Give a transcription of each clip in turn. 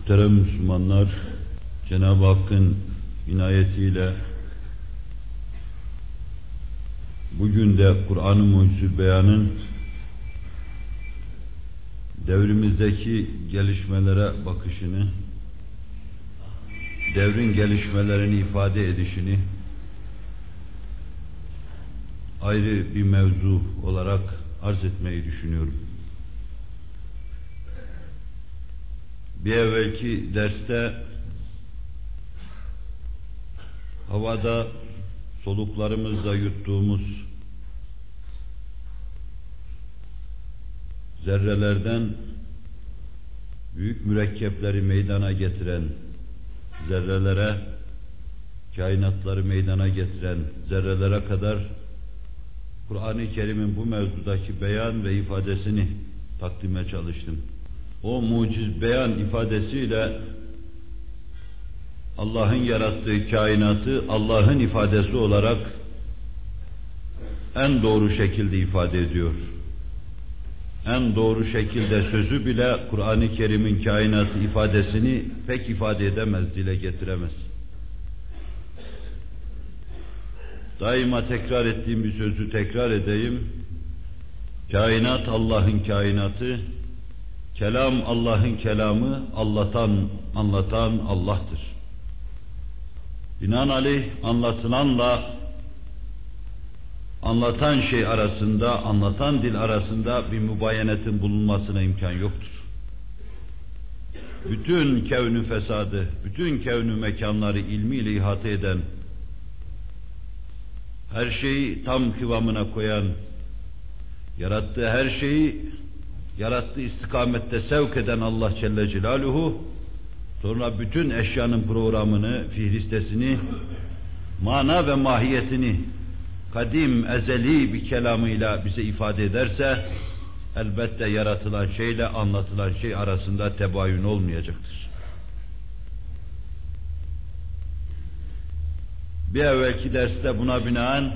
Muhterem Müslümanlar, Cenab-ı Hakk'ın inayetiyle bugün de Kur'an-ı Mucize Beyan'ın devrimizdeki gelişmelere bakışını, devrin gelişmelerini ifade edişini ayrı bir mevzu olarak arz etmeyi düşünüyorum. Bir evvelki derste havada soluklarımızla yuttuğumuz zerrelerden büyük mürekkepleri meydana getiren zerrelere, kainatları meydana getiren zerrelere kadar Kur'an-ı Kerim'in bu mevzudaki beyan ve ifadesini takdime çalıştım. O muciz beyan ifadesiyle Allah'ın yarattığı kainatı Allah'ın ifadesi olarak en doğru şekilde ifade ediyor. En doğru şekilde sözü bile Kur'an-ı Kerim'in kainatı ifadesini pek ifade edemez, dile getiremez. Daima tekrar ettiğim bir sözü tekrar edeyim. Kainat Allah'ın kainatı, kelam Allah'ın kelamı, Allah'tan anlatan Allah'tır. Binaenaleyh anlatılanla anlatan şey arasında, anlatan dil arasında bir mübayenetin bulunmasına imkan yoktur. Bütün kevnü fesadı, bütün kevnü mekanları ilmiyle ihate eden, her şeyi tam kıvamına koyan, yarattığı her şeyi yarattığı istikamette sevk eden Allah Celle Celaluhu, sonra bütün eşyanın programını, fihristesini, mana ve mahiyetini kadim, ezeli bir kelamıyla bize ifade ederse, elbette yaratılan şeyle anlatılan şey arasında tebayün olmayacaktır. Bir evvelki derste buna binaen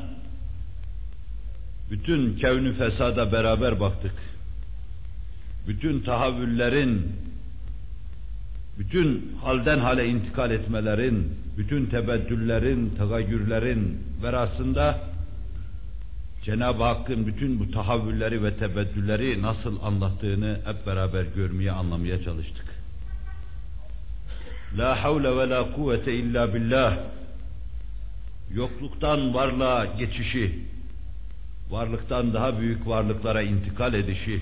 bütün kevnü fesada beraber baktık. Bütün tahavvüllerin, bütün halden hale intikal etmelerin, bütün tebeddüllerin, tagayyürlerin verasında Cenab-ı Hakk'ın bütün bu tahavvülleri ve tebeddülleri nasıl anlattığını hep beraber görmeye, anlamaya çalıştık. La havle ve la kuvvete illa billah yokluktan varlığa geçişi, varlıktan daha büyük varlıklara intikal edişi,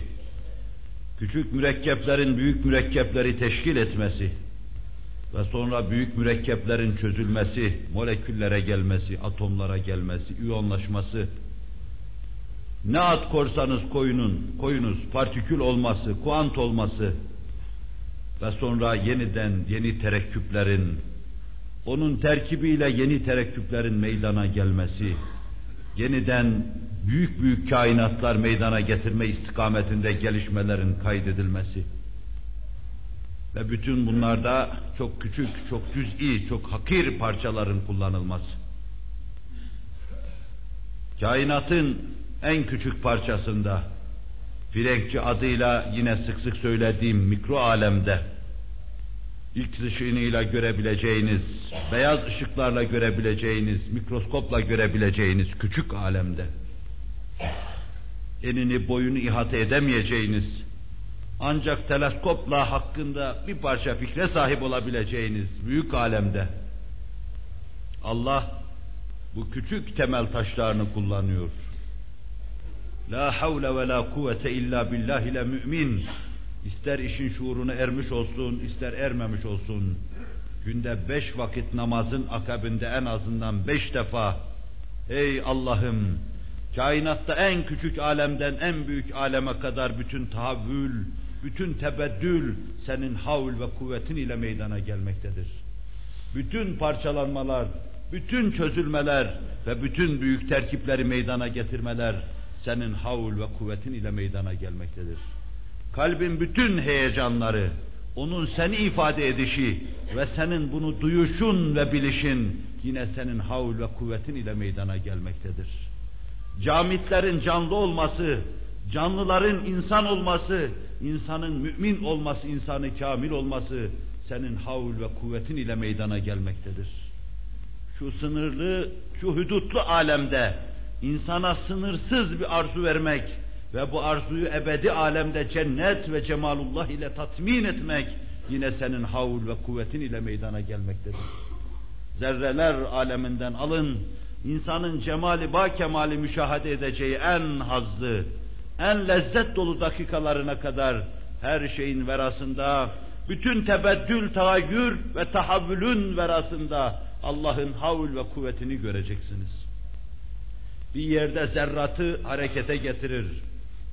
küçük mürekkeplerin büyük mürekkepleri teşkil etmesi ve sonra büyük mürekkeplerin çözülmesi, moleküllere gelmesi, atomlara gelmesi, iyonlaşması, ne ad korsanız koyunun, koyunuz partikül olması, kuant olması ve sonra yeniden yeni terekküplerin, onun terkibiyle yeni terekküplerin meydana gelmesi, yeniden büyük büyük kainatlar meydana getirme istikametinde gelişmelerin kaydedilmesi ve bütün bunlarda çok küçük, çok cüz'i, çok hakir parçaların kullanılması. Kainatın en küçük parçasında, Frenkçi adıyla yine sık sık söylediğim mikro alemde, ilk ışığıyla görebileceğiniz, beyaz ışıklarla görebileceğiniz, mikroskopla görebileceğiniz küçük alemde, enini boyunu ihate edemeyeceğiniz, ancak teleskopla hakkında bir parça fikre sahip olabileceğiniz büyük alemde, Allah bu küçük temel taşlarını kullanıyor. La havle ve la kuvvete illa billah ile mümin İster işin şuuruna ermiş olsun, ister ermemiş olsun. Günde beş vakit namazın akabinde en azından beş defa Ey Allah'ım! Kainatta en küçük alemden en büyük aleme kadar bütün tahavvül, bütün tebeddül senin havl ve kuvvetin ile meydana gelmektedir. Bütün parçalanmalar, bütün çözülmeler ve bütün büyük terkipleri meydana getirmeler senin havl ve kuvvetin ile meydana gelmektedir kalbin bütün heyecanları, onun seni ifade edişi ve senin bunu duyuşun ve bilişin yine senin havl ve kuvvetin ile meydana gelmektedir. Camitlerin canlı olması, canlıların insan olması, insanın mümin olması, insanı kamil olması senin havl ve kuvvetin ile meydana gelmektedir. Şu sınırlı, şu hudutlu alemde insana sınırsız bir arzu vermek ve bu arzuyu ebedi alemde cennet ve cemalullah ile tatmin etmek yine senin havl ve kuvvetin ile meydana gelmektedir. Zerreler aleminden alın, insanın cemali ba kemali müşahede edeceği en hazlı, en lezzet dolu dakikalarına kadar her şeyin verasında, bütün tebeddül, tagayyür ve tahavvülün verasında Allah'ın havl ve kuvvetini göreceksiniz. Bir yerde zerratı harekete getirir,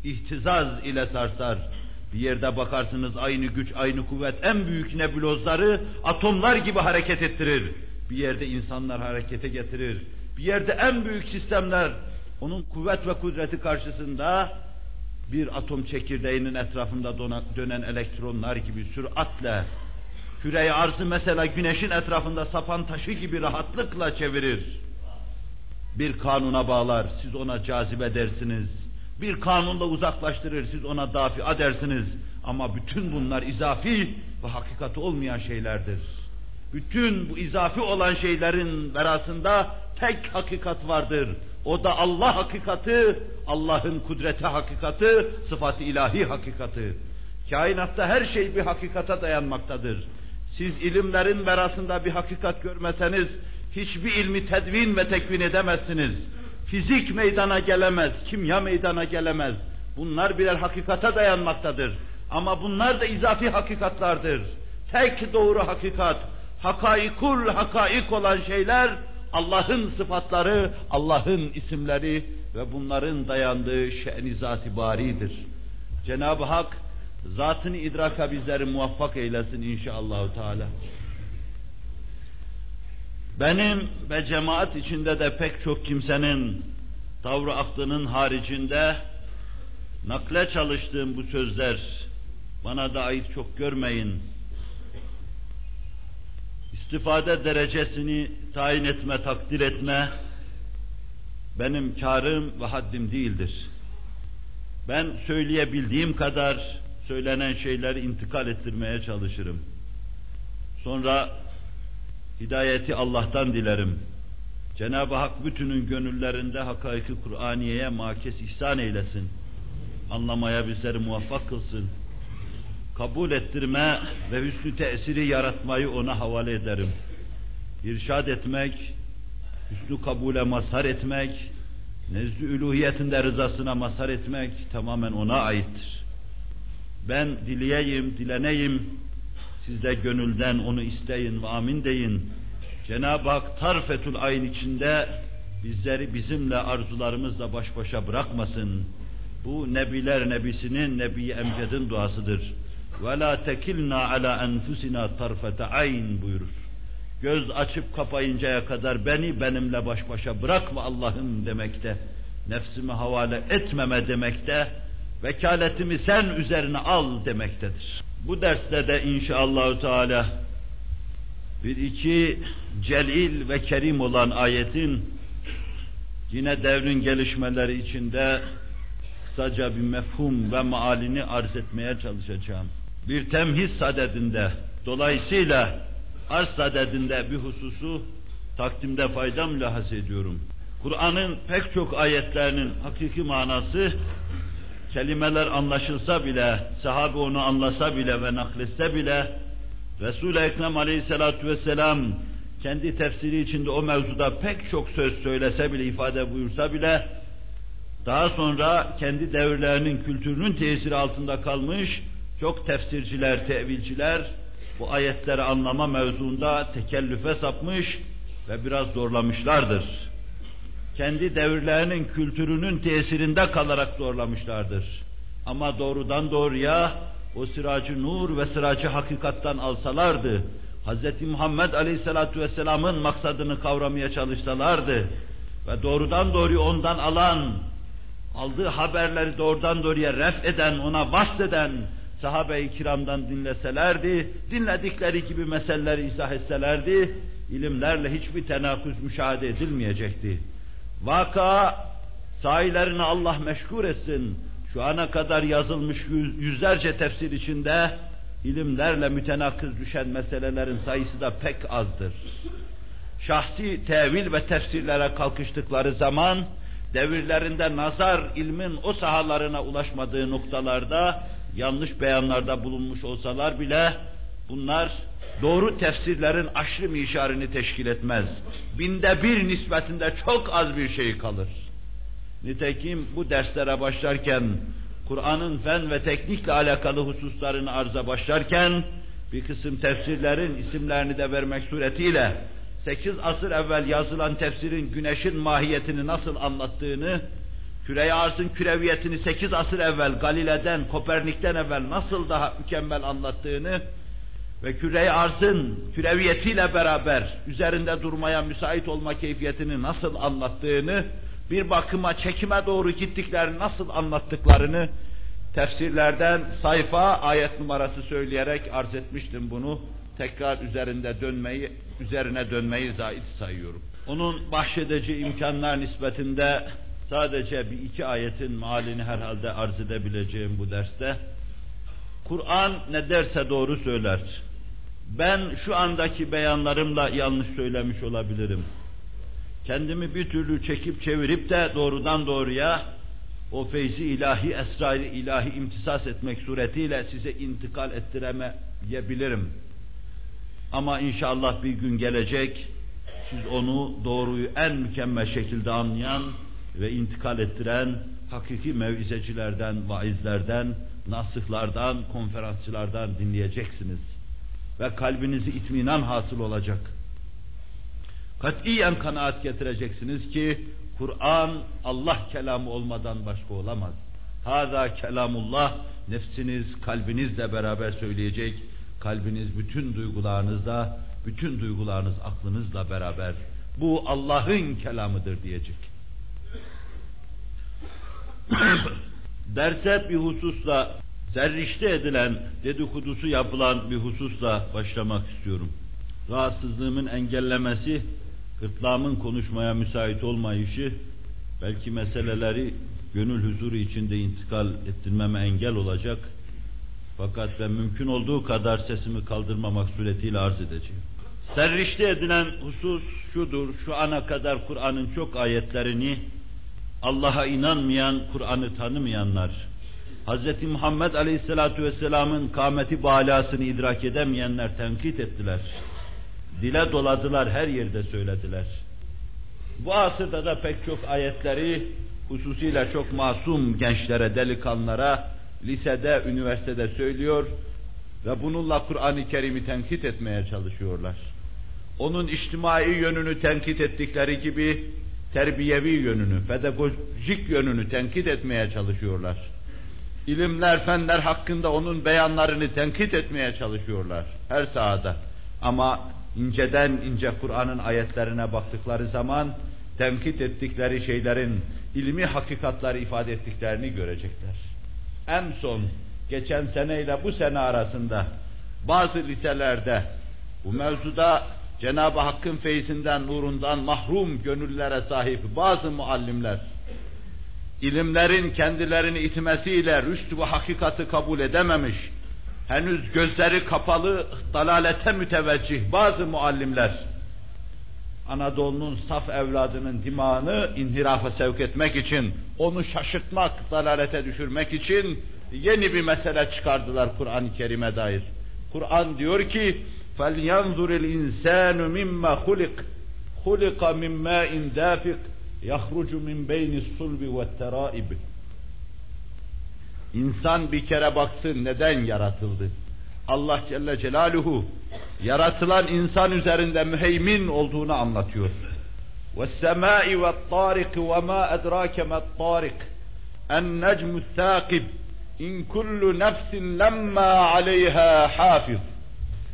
ihtizaz ile sarsar. Bir yerde bakarsınız aynı güç, aynı kuvvet en büyük nebulozları atomlar gibi hareket ettirir. Bir yerde insanlar harekete getirir. Bir yerde en büyük sistemler onun kuvvet ve kudreti karşısında bir atom çekirdeğinin etrafında dönen elektronlar gibi süratle küreyi arzı mesela güneşin etrafında sapan taşı gibi rahatlıkla çevirir. Bir kanuna bağlar, siz ona cazibe dersiniz. Bir kanunla uzaklaştırır, siz ona dafi dersiniz. Ama bütün bunlar izafi ve hakikati olmayan şeylerdir. Bütün bu izafi olan şeylerin verasında tek hakikat vardır. O da Allah hakikati, Allah'ın kudreti hakikati, sıfat-ı ilahi hakikati. Kainatta her şey bir hakikata dayanmaktadır. Siz ilimlerin verasında bir hakikat görmeseniz, hiçbir ilmi tedvin ve tekvin edemezsiniz. Fizik meydana gelemez, kimya meydana gelemez. Bunlar birer hakikata dayanmaktadır. Ama bunlar da izafi hakikatlardır. Tek doğru hakikat, hakaikul hakaik olan şeyler, Allah'ın sıfatları, Allah'ın isimleri ve bunların dayandığı şe'n-i zatibaridir. Cenab-ı Hak zatını idraka bizleri muvaffak eylesin inşallah Teala. Benim ve cemaat içinde de pek çok kimsenin tavrı aklının haricinde nakle çalıştığım bu sözler bana da ait çok görmeyin. İstifade derecesini tayin etme, takdir etme benim karım ve haddim değildir. Ben söyleyebildiğim kadar söylenen şeyleri intikal ettirmeye çalışırım. Sonra hidayeti Allah'tan dilerim. Cenab-ı Hak bütünün gönüllerinde hakaiki Kur'aniye'ye makes ihsan eylesin. Anlamaya bizleri muvaffak kılsın. Kabul ettirme ve hüsnü tesiri yaratmayı ona havale ederim. İrşad etmek, hüsnü kabule mazhar etmek, nezdü üluhiyetinde rızasına mazhar etmek tamamen ona aittir. Ben dileyeyim, dileneyim, siz de gönülden onu isteyin ve amin deyin. Cenab-ı Hak tarfetül ayn içinde bizleri bizimle arzularımızla baş başa bırakmasın. Bu nebiler nebisinin, nebi emcedin duasıdır. Ve la tekilna ala enfusina tarfete ayn buyurur. Göz açıp kapayıncaya kadar beni benimle baş başa bırakma Allah'ım demekte. Nefsimi havale etmeme demekte. Vekaletimi sen üzerine al demektedir. Bu derste de inşallah Teala bir iki celil ve kerim olan ayetin yine devrin gelişmeleri içinde kısaca bir mefhum ve maalini arz etmeye çalışacağım. Bir temhis sadedinde, dolayısıyla arz sadedinde bir hususu takdimde faydam lahas ediyorum. Kur'an'ın pek çok ayetlerinin hakiki manası kelimeler anlaşılsa bile, sahabe onu anlasa bile ve nakletse bile, Resul-i Ekrem aleyhissalatu vesselam kendi tefsiri içinde o mevzuda pek çok söz söylese bile, ifade buyursa bile, daha sonra kendi devirlerinin kültürünün tesiri altında kalmış, çok tefsirciler, tevilciler, bu ayetleri anlama mevzuunda tekellüfe sapmış ve biraz zorlamışlardır kendi devirlerinin kültürünün tesirinde kalarak zorlamışlardır. Ama doğrudan doğruya o sıracı nur ve sıracı hakikattan alsalardı, Hz. Muhammed Aleyhisselatü Vesselam'ın maksadını kavramaya çalışsalardı ve doğrudan doğruya ondan alan, aldığı haberleri doğrudan doğruya ref eden, ona vasfeden sahabe-i kiramdan dinleselerdi, dinledikleri gibi meseleleri izah etselerdi, ilimlerle hiçbir tenakuz müşahede edilmeyecekti. Vaka sahilerini Allah meşgul etsin. Şu ana kadar yazılmış yüzlerce tefsir içinde ilimlerle mütenakız düşen meselelerin sayısı da pek azdır. Şahsi tevil ve tefsirlere kalkıştıkları zaman, devirlerinde nazar ilmin o sahalarına ulaşmadığı noktalarda yanlış beyanlarda bulunmuş olsalar bile bunlar doğru tefsirlerin aşrı mişarını teşkil etmez. Binde bir nispetinde çok az bir şey kalır. Nitekim bu derslere başlarken, Kur'an'ın fen ve teknikle alakalı hususlarını arza başlarken, bir kısım tefsirlerin isimlerini de vermek suretiyle, 8 asır evvel yazılan tefsirin güneşin mahiyetini nasıl anlattığını, küre arzın küreviyetini 8 asır evvel Galile'den, Kopernik'ten evvel nasıl daha mükemmel anlattığını, ve küre arzın küreviyetiyle beraber üzerinde durmaya müsait olma keyfiyetini nasıl anlattığını, bir bakıma çekime doğru gittiklerini nasıl anlattıklarını tefsirlerden sayfa ayet numarası söyleyerek arz etmiştim bunu. Tekrar üzerinde dönmeyi, üzerine dönmeyi zait sayıyorum. Onun bahşedici imkanlar nispetinde sadece bir iki ayetin malini herhalde arz edebileceğim bu derste. Kur'an ne derse doğru söyler. Ben şu andaki beyanlarımla yanlış söylemiş olabilirim. Kendimi bir türlü çekip çevirip de doğrudan doğruya o feyzi ilahi, esrarı ilahi imtisas etmek suretiyle size intikal ettiremeyebilirim. Ama inşallah bir gün gelecek, siz onu doğruyu en mükemmel şekilde anlayan ve intikal ettiren hakiki mevizecilerden, vaizlerden, nasıhlardan, konferansçılardan dinleyeceksiniz. Ve kalbinizi itminan hasıl olacak. Katiyen kanaat getireceksiniz ki Kur'an Allah kelamı olmadan başka olamaz. Hada kelamullah nefsiniz kalbinizle beraber söyleyecek. Kalbiniz bütün duygularınızla, bütün duygularınız aklınızla beraber bu Allah'ın kelamıdır diyecek. Derse bir hususla serrişte edilen, dedikodusu yapılan bir hususla başlamak istiyorum. Rahatsızlığımın engellemesi, gırtlağımın konuşmaya müsait olmayışı, belki meseleleri gönül huzuru içinde intikal ettirmeme engel olacak. Fakat ben mümkün olduğu kadar sesimi kaldırmamak suretiyle arz edeceğim. Serrişte edilen husus şudur, şu ana kadar Kur'an'ın çok ayetlerini Allah'a inanmayan, Kur'an'ı tanımayanlar, Hz. Muhammed Aleyhisselatü Vesselam'ın kâmeti balasını idrak edemeyenler tenkit ettiler. Dile doladılar, her yerde söylediler. Bu asırda da pek çok ayetleri hususiyle çok masum gençlere, delikanlara, lisede, üniversitede söylüyor ve bununla Kur'an-ı Kerim'i tenkit etmeye çalışıyorlar. Onun içtimai yönünü tenkit ettikleri gibi terbiyevi yönünü, pedagojik yönünü tenkit etmeye çalışıyorlar. İlimler, fenler hakkında onun beyanlarını tenkit etmeye çalışıyorlar her sahada. Ama inceden ince Kur'an'ın ayetlerine baktıkları zaman tenkit ettikleri şeylerin ilmi hakikatları ifade ettiklerini görecekler. En son geçen seneyle bu sene arasında bazı liselerde bu mevzuda Cenab-ı Hakk'ın feyzinden, nurundan mahrum gönüllere sahip bazı muallimler ilimlerin kendilerini itmesiyle rüşt ve hakikati kabul edememiş, henüz gözleri kapalı, dalalete müteveccih bazı muallimler, Anadolu'nun saf evladının dimağını inhirafa sevk etmek için, onu şaşırtmak, dalalete düşürmek için yeni bir mesele çıkardılar Kur'an-ı Kerim'e dair. Kur'an diyor ki, فَلْيَنْظُرِ الْاِنْسَانُ مِمَّا خُلِقْ خُلِقَ مِنْ مَاءٍ دَافِقٍ يَخْرُجُ مِنْ بَيْنِ الصُّلْبِ وَالتَّرَائِبِ İnsan bir kere baksın neden yaratıldı? Allah Celle Celaluhu yaratılan insan üzerinde müheymin olduğunu anlatıyor. وَالسَّمَاءِ وَالطَّارِقِ وَمَا أَدْرَاكَ مَا الطَّارِقِ النَّجْمُ الثَّاقِبِ اِنْ كُلُّ نَفْسٍ لَمَّا عَلَيْهَا حَافِظ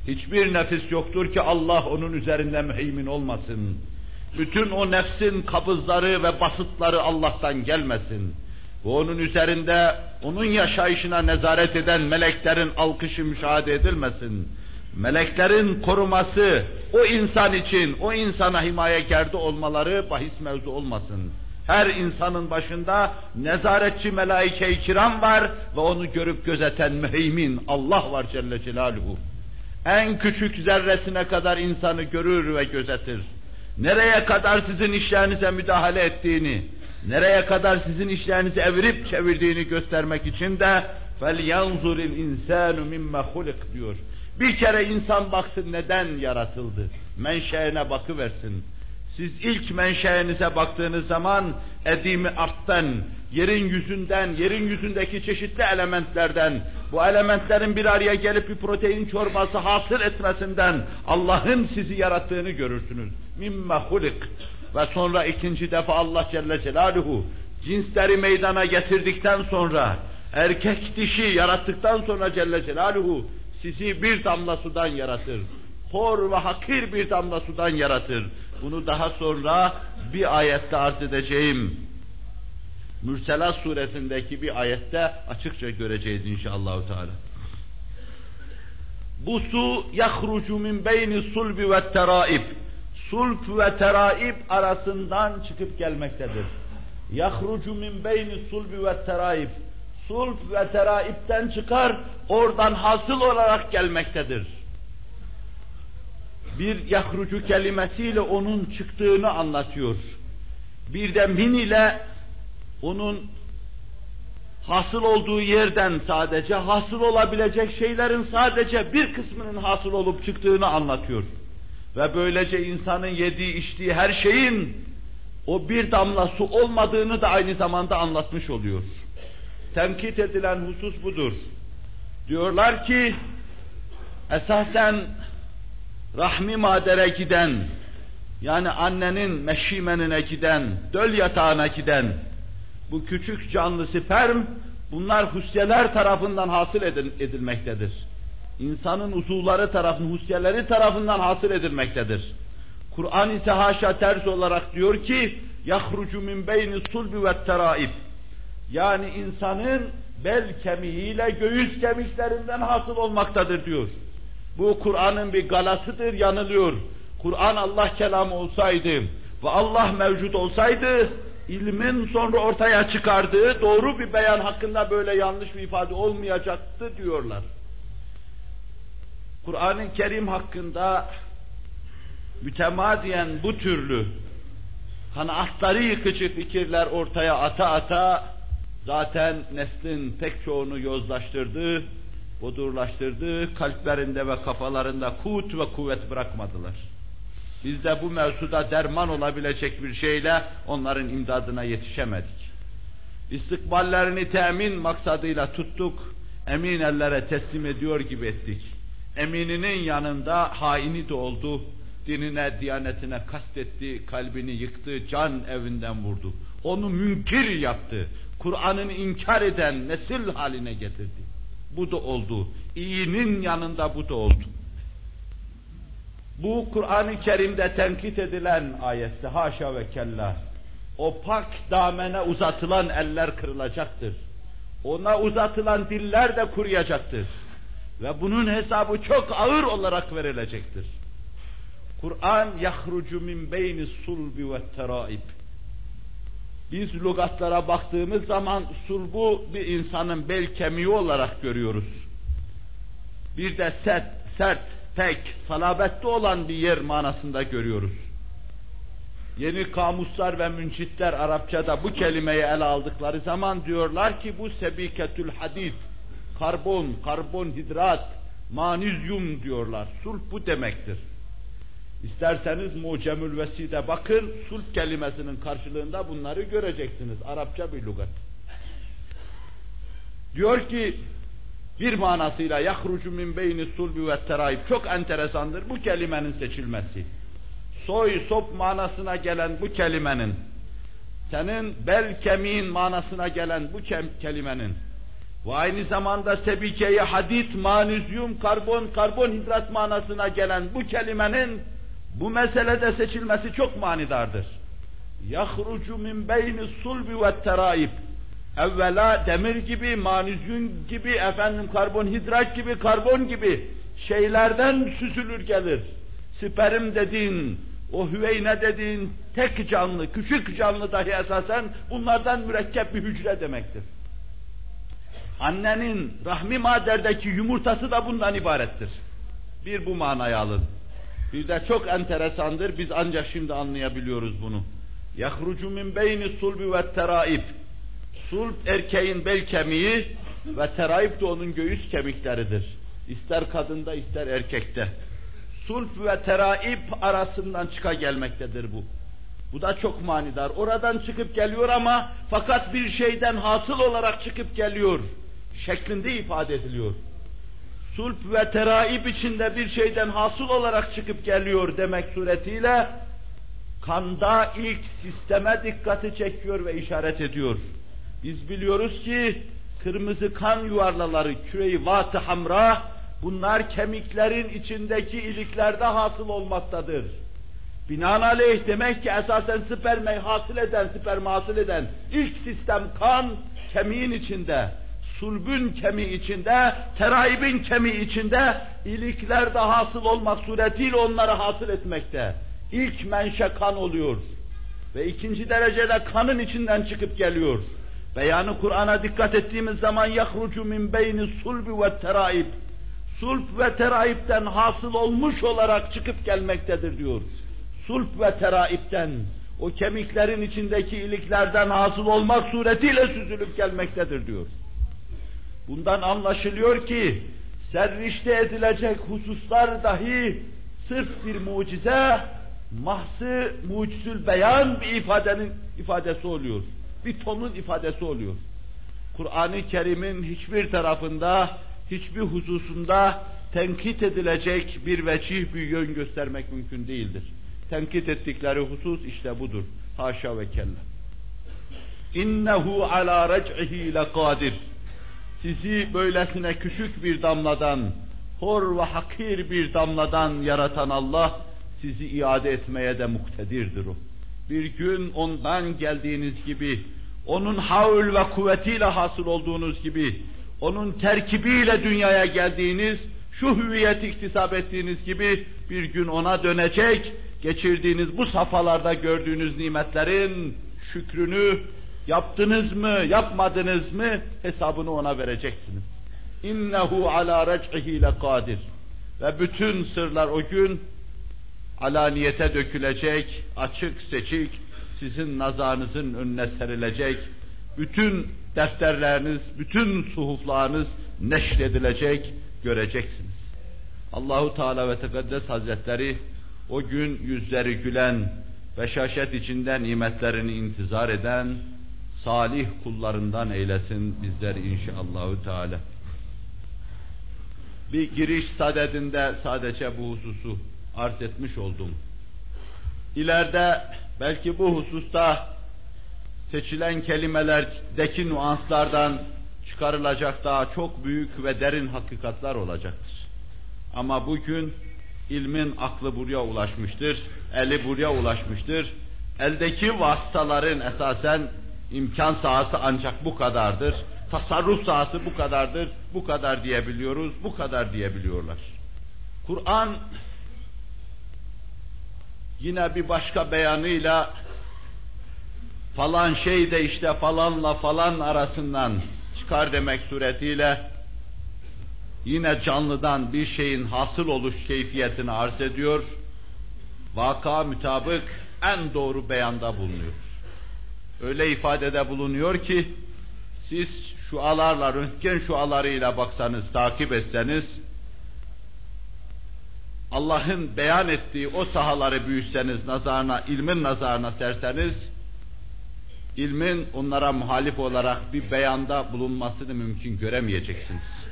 Hiçbir nefis yoktur ki Allah onun üzerinde müheymin olmasın. Bütün o nefsin kabızları ve basıtları Allah'tan gelmesin. Ve onun üzerinde onun yaşayışına nezaret eden meleklerin alkışı müşahede edilmesin. Meleklerin koruması o insan için, o insana himaye gerdi olmaları bahis mevzu olmasın. Her insanın başında nezaretçi melaike-i kiram var ve onu görüp gözeten müheymin Allah var Celle Celaluhu. En küçük zerresine kadar insanı görür ve gözetir. Nereye kadar sizin işlerinize müdahale ettiğini, nereye kadar sizin işlerinizi evirip çevirdiğini göstermek için de فَلْيَنْظُرِ الْاِنْسَانُ مِمَّ خُلِقْ diyor. Bir kere insan baksın neden yaratıldı, menşeine bakıversin. Siz ilk menşeinize baktığınız zaman edimi arttan, yerin yüzünden, yerin yüzündeki çeşitli elementlerden, bu elementlerin bir araya gelip bir protein çorbası hasıl etmesinden Allah'ın sizi yarattığını görürsünüz. Mimme hulik. Ve sonra ikinci defa Allah Celle Celaluhu cinsleri meydana getirdikten sonra, erkek dişi yarattıktan sonra Celle Celaluhu sizi bir damla sudan yaratır. Hor ve hakir bir damla sudan yaratır. Bunu daha sonra bir ayette arz edeceğim. Mürselat suresindeki bir ayette açıkça göreceğiz inşallah Teala. Bu su yahrucu min beyni sulbi ve teraib. Sulp ve teraib arasından çıkıp gelmektedir. Yahrucu min beyni sulbi ve teraib. Sulp ve teraipten çıkar, oradan hasıl olarak gelmektedir bir yahrucu kelimesiyle onun çıktığını anlatıyor. Bir de min ile onun hasıl olduğu yerden sadece hasıl olabilecek şeylerin sadece bir kısmının hasıl olup çıktığını anlatıyor. Ve böylece insanın yediği içtiği her şeyin o bir damla su olmadığını da aynı zamanda anlatmış oluyor. Tenkit edilen husus budur. Diyorlar ki esasen rahmi madere giden, yani annenin meşimenine giden, döl yatağına giden, bu küçük canlı sperm, bunlar husyeler tarafından hasıl edilmektedir. İnsanın uzuvları tarafından, husyeleri tarafından hasıl edilmektedir. Kur'an ise haşa ters olarak diyor ki, yahrucu min beyni sulbi ve. Yani insanın bel kemiğiyle göğüs kemiklerinden hasıl olmaktadır diyor. Bu Kur'an'ın bir galasıdır, yanılıyor. Kur'an Allah kelamı olsaydı ve Allah mevcut olsaydı ilmin sonra ortaya çıkardığı doğru bir beyan hakkında böyle yanlış bir ifade olmayacaktı diyorlar. Kur'an-ı Kerim hakkında mütemadiyen bu türlü kanaatları yıkıcı fikirler ortaya ata ata zaten neslin pek çoğunu yozlaştırdı, bodurlaştırdı, kalplerinde ve kafalarında kut ve kuvvet bırakmadılar. Biz de bu mevzuda derman olabilecek bir şeyle onların imdadına yetişemedik. İstikballerini temin maksadıyla tuttuk, emin ellere teslim ediyor gibi ettik. Emininin yanında haini de oldu, dinine, diyanetine kastetti, kalbini yıktı, can evinden vurdu. Onu münkir yaptı, Kur'an'ın inkar eden nesil haline getirdi. Bu da oldu. İyinin yanında bu da oldu. Bu Kur'an-ı Kerim'de tenkit edilen ayette haşa ve kella. O pak damene uzatılan eller kırılacaktır. Ona uzatılan diller de kuruyacaktır. Ve bunun hesabı çok ağır olarak verilecektir. Kur'an yahrucu min beyni sulbi ve teraib. Biz lügatlara baktığımız zaman sulbu bir insanın bel kemiği olarak görüyoruz. Bir de sert, sert, pek, salabetli olan bir yer manasında görüyoruz. Yeni kamuslar ve müncitler Arapçada bu kelimeyi ele aldıkları zaman diyorlar ki bu sebiketül hadid, karbon, karbonhidrat, manizyum diyorlar. Sulh bu demektir. İsterseniz Mucemül Veside bakın, sulh kelimesinin karşılığında bunları göreceksiniz. Arapça bir lügat. Diyor ki, bir manasıyla yahrucu min beyni sulbi ve terayib çok enteresandır bu kelimenin seçilmesi. Soy sop manasına gelen bu kelimenin, senin bel kemiğin manasına gelen bu kelimenin ve aynı zamanda sebikeyi hadit, manezyum, karbon, karbonhidrat manasına gelen bu kelimenin bu meselede seçilmesi çok manidardır. Yahrucu min beyni sulbi ve terayib Evvela demir gibi, manizyum gibi, efendim karbonhidrat gibi, karbon gibi şeylerden süzülür gelir. Sperm dediğin o hüveyne dediğin tek canlı, küçük canlı dahi esasen bunlardan mürekkep bir hücre demektir. Annenin rahmi maderdeki yumurtası da bundan ibarettir. Bir bu manayı alın. Bir de çok enteresandır, biz ancak şimdi anlayabiliyoruz bunu. يَخْرُجُ مِنْ بَيْنِ sulbi ve teraib. Sulp erkeğin bel kemiği ve teraib de onun göğüs kemikleridir. İster kadında ister erkekte. Sulp ve teraib arasından çıka gelmektedir bu. Bu da çok manidar. Oradan çıkıp geliyor ama fakat bir şeyden hasıl olarak çıkıp geliyor şeklinde ifade ediliyor. Sulp ve teraib içinde bir şeyden hasıl olarak çıkıp geliyor demek suretiyle kanda ilk sisteme dikkati çekiyor ve işaret ediyor. Biz biliyoruz ki kırmızı kan yuvarlaları küre-i vat hamra bunlar kemiklerin içindeki iliklerde hasıl olmaktadır. Binaenaleyh demek ki esasen spermeyi hasıl eden, sperma hasıl eden ilk sistem kan kemiğin içinde, sulbün kemiği içinde, teraibin kemiği içinde iliklerde hasıl olmak suretiyle onları hasıl etmekte. İlk menşe kan oluyor. Ve ikinci derecede kanın içinden çıkıp geliyor. Beyanı Kur'an'a dikkat ettiğimiz zaman yahrucu min beyni sulbi ve teraib. Sulp ve teraipten hasıl olmuş olarak çıkıp gelmektedir diyor. Sulp ve teraipten, o kemiklerin içindeki iliklerden hasıl olmak suretiyle süzülüp gelmektedir diyor. Bundan anlaşılıyor ki, serrişte edilecek hususlar dahi sırf bir mucize, mahsı mucizül beyan bir ifadenin ifadesi oluyor. Bir tonun ifadesi oluyor. Kur'an-ı Kerim'in hiçbir tarafında, hiçbir hususunda tenkit edilecek bir vecih, bir yön göstermek mümkün değildir. Tenkit ettikleri husus işte budur. Haşa ve kella. İnnehu ala rec'ihi lekadir. Sizi böylesine küçük bir damladan, hor ve hakir bir damladan yaratan Allah, sizi iade etmeye de muktedirdir o. Bir gün ondan geldiğiniz gibi, onun havl ve kuvvetiyle hasıl olduğunuz gibi, onun terkibiyle dünyaya geldiğiniz, şu hüviyet iktisap ettiğiniz gibi bir gün ona dönecek, geçirdiğiniz bu safhalarda gördüğünüz nimetlerin şükrünü yaptınız mı, yapmadınız mı hesabını ona vereceksiniz. İnnehu ala rec'ihi lekadir. Ve bütün sırlar o gün alaniyete dökülecek, açık seçik, sizin nazarınızın önüne serilecek, bütün defterleriniz, bütün suhuflarınız neşredilecek, göreceksiniz. Allahu Teala ve Tekaddes Hazretleri o gün yüzleri gülen, beşaşet içinde nimetlerini intizar eden, salih kullarından eylesin bizleri inşallahü teala. Bir giriş sadedinde sadece bu hususu arz etmiş oldum. İleride belki bu hususta seçilen kelimelerdeki nuanslardan çıkarılacak daha çok büyük ve derin hakikatlar olacaktır. Ama bugün ilmin aklı buraya ulaşmıştır, eli buraya ulaşmıştır. Eldeki vasıtaların esasen imkan sahası ancak bu kadardır. Tasarruf sahası bu kadardır, bu kadar diyebiliyoruz, bu kadar diyebiliyorlar. Kur'an yine bir başka beyanıyla falan şey de işte falanla falan arasından çıkar demek suretiyle yine canlıdan bir şeyin hasıl oluş keyfiyetini arz ediyor. Vaka mütabık en doğru beyanda bulunuyor. Öyle ifadede bulunuyor ki siz şu alarla, röntgen şu alarıyla baksanız, takip etseniz Allah'ın beyan ettiği o sahaları büyüseniz, nazarına, ilmin nazarına serseniz, ilmin onlara muhalif olarak bir beyanda bulunmasını mümkün göremeyeceksiniz.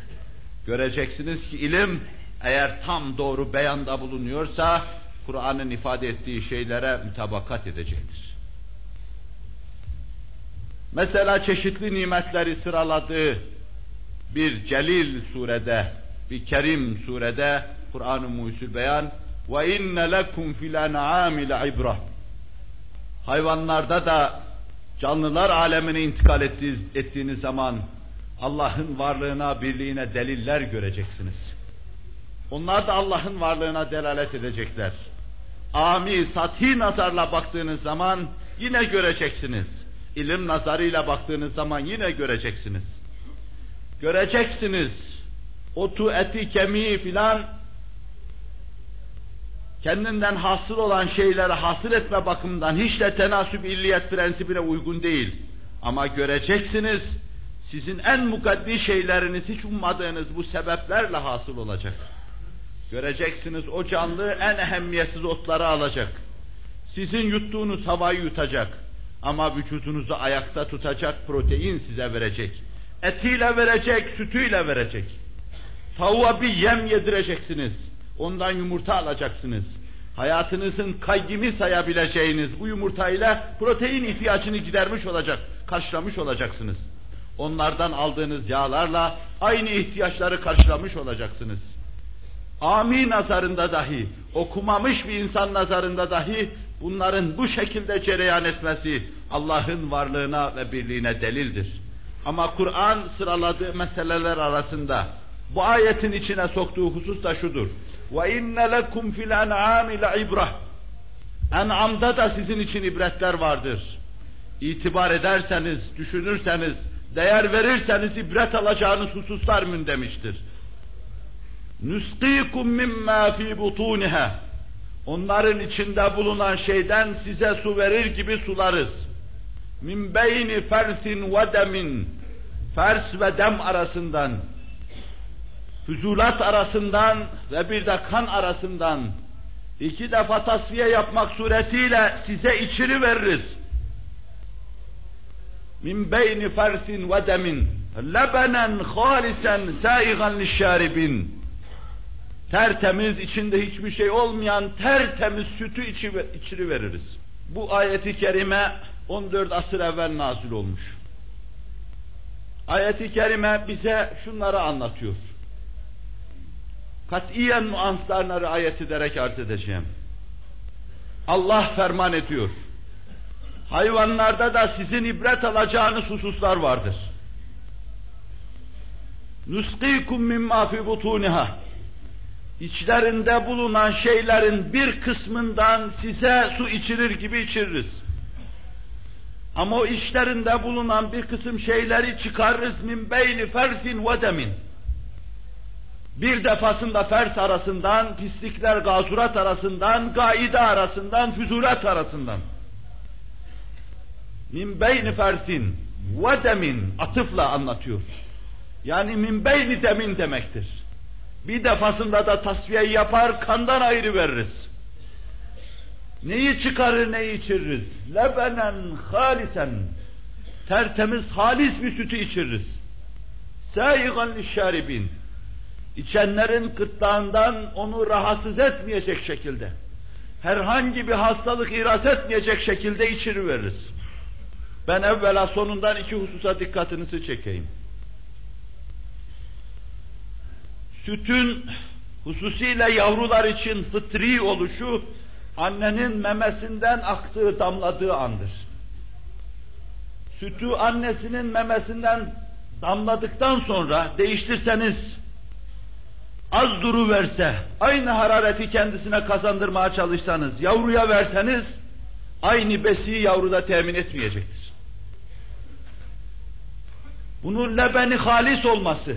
Göreceksiniz ki ilim eğer tam doğru beyanda bulunuyorsa, Kur'an'ın ifade ettiği şeylere mütabakat edecektir. Mesela çeşitli nimetleri sıraladığı bir celil surede, bir kerim surede Kur'an-ı Muhyüzül Beyan ve inne lekum fil en'ami ibra. Hayvanlarda da canlılar alemine intikal ettiğiniz zaman Allah'ın varlığına, birliğine deliller göreceksiniz. Onlar da Allah'ın varlığına delalet edecekler. Ami, sathi nazarla baktığınız zaman yine göreceksiniz. İlim nazarıyla baktığınız zaman yine göreceksiniz. Göreceksiniz. Otu, eti, kemiği filan kendinden hasıl olan şeyleri hasıl etme bakımından hiç de tenasüp illiyet prensibine uygun değil. Ama göreceksiniz, sizin en mukaddi şeyleriniz hiç ummadığınız bu sebeplerle hasıl olacak. Göreceksiniz o canlı en ehemmiyetsiz otları alacak. Sizin yuttuğunuz havayı yutacak. Ama vücudunuzu ayakta tutacak protein size verecek. Etiyle verecek, sütüyle verecek. Tavuğa bir yem yedireceksiniz. Ondan yumurta alacaksınız. Hayatınızın kaygımı sayabileceğiniz bu yumurtayla protein ihtiyacını gidermiş olacak, karşılamış olacaksınız. Onlardan aldığınız yağlarla aynı ihtiyaçları karşılamış olacaksınız. Ami nazarında dahi, okumamış bir insan nazarında dahi bunların bu şekilde cereyan etmesi Allah'ın varlığına ve birliğine delildir. Ama Kur'an sıraladığı meseleler arasında bu ayetin içine soktuğu husus da şudur. وَاِنَّ لَكُمْ فِي الْاَنْعَامِ لَعِبْرَةً En'amda da sizin için ibretler vardır. İtibar ederseniz, düşünürseniz, değer verirseniz ibret alacağınız hususlar mündemiştir. نُسْقِيكُمْ مِمَّا ف۪ي بُطُونِهَا Onların içinde bulunan şeyden size su verir gibi sularız. Min beyni fersin ve demin fers ve dem arasından füzulat arasından ve bir de kan arasından iki defa tasfiye yapmak suretiyle size içiri veririz. Min beyni fersin ve demin lebenen halisen saigan lişşaribin tertemiz içinde hiçbir şey olmayan tertemiz sütü içi, içiri veririz. Bu ayeti kerime 14 asır evvel nazil olmuş. Ayeti kerime bize şunları anlatıyor. Katiyen nuanslarına riayet ederek arz edeceğim. Allah ferman ediyor. Hayvanlarda da sizin ibret alacağınız hususlar vardır. Nuskikum mimma fi butuniha. İçlerinde bulunan şeylerin bir kısmından size su içirir gibi içiririz. Ama o içlerinde bulunan bir kısım şeyleri çıkarırız min beyni fersin ve demin bir defasında fers arasından, pislikler gazurat arasından, gaide arasından, füzulat arasından. Min beyni fersin ve demin atıfla anlatıyor. Yani min beyni demin demektir. Bir defasında da tasfiye yapar, kandan ayrı veririz. Neyi çıkarır, neyi içiririz? Lebenen halisen. Tertemiz, halis bir sütü içiririz. Sâigan lişşâribin içenlerin gırtlağından onu rahatsız etmeyecek şekilde, herhangi bir hastalık iras etmeyecek şekilde içiri veririz. Ben evvela sonundan iki hususa dikkatinizi çekeyim. Sütün hususiyle yavrular için fıtri oluşu, annenin memesinden aktığı, damladığı andır. Sütü annesinin memesinden damladıktan sonra değiştirseniz, az duru verse, aynı harareti kendisine kazandırmaya çalışsanız, yavruya verseniz, aynı besiyi yavruda temin etmeyecektir. Bunun lebeni halis olması,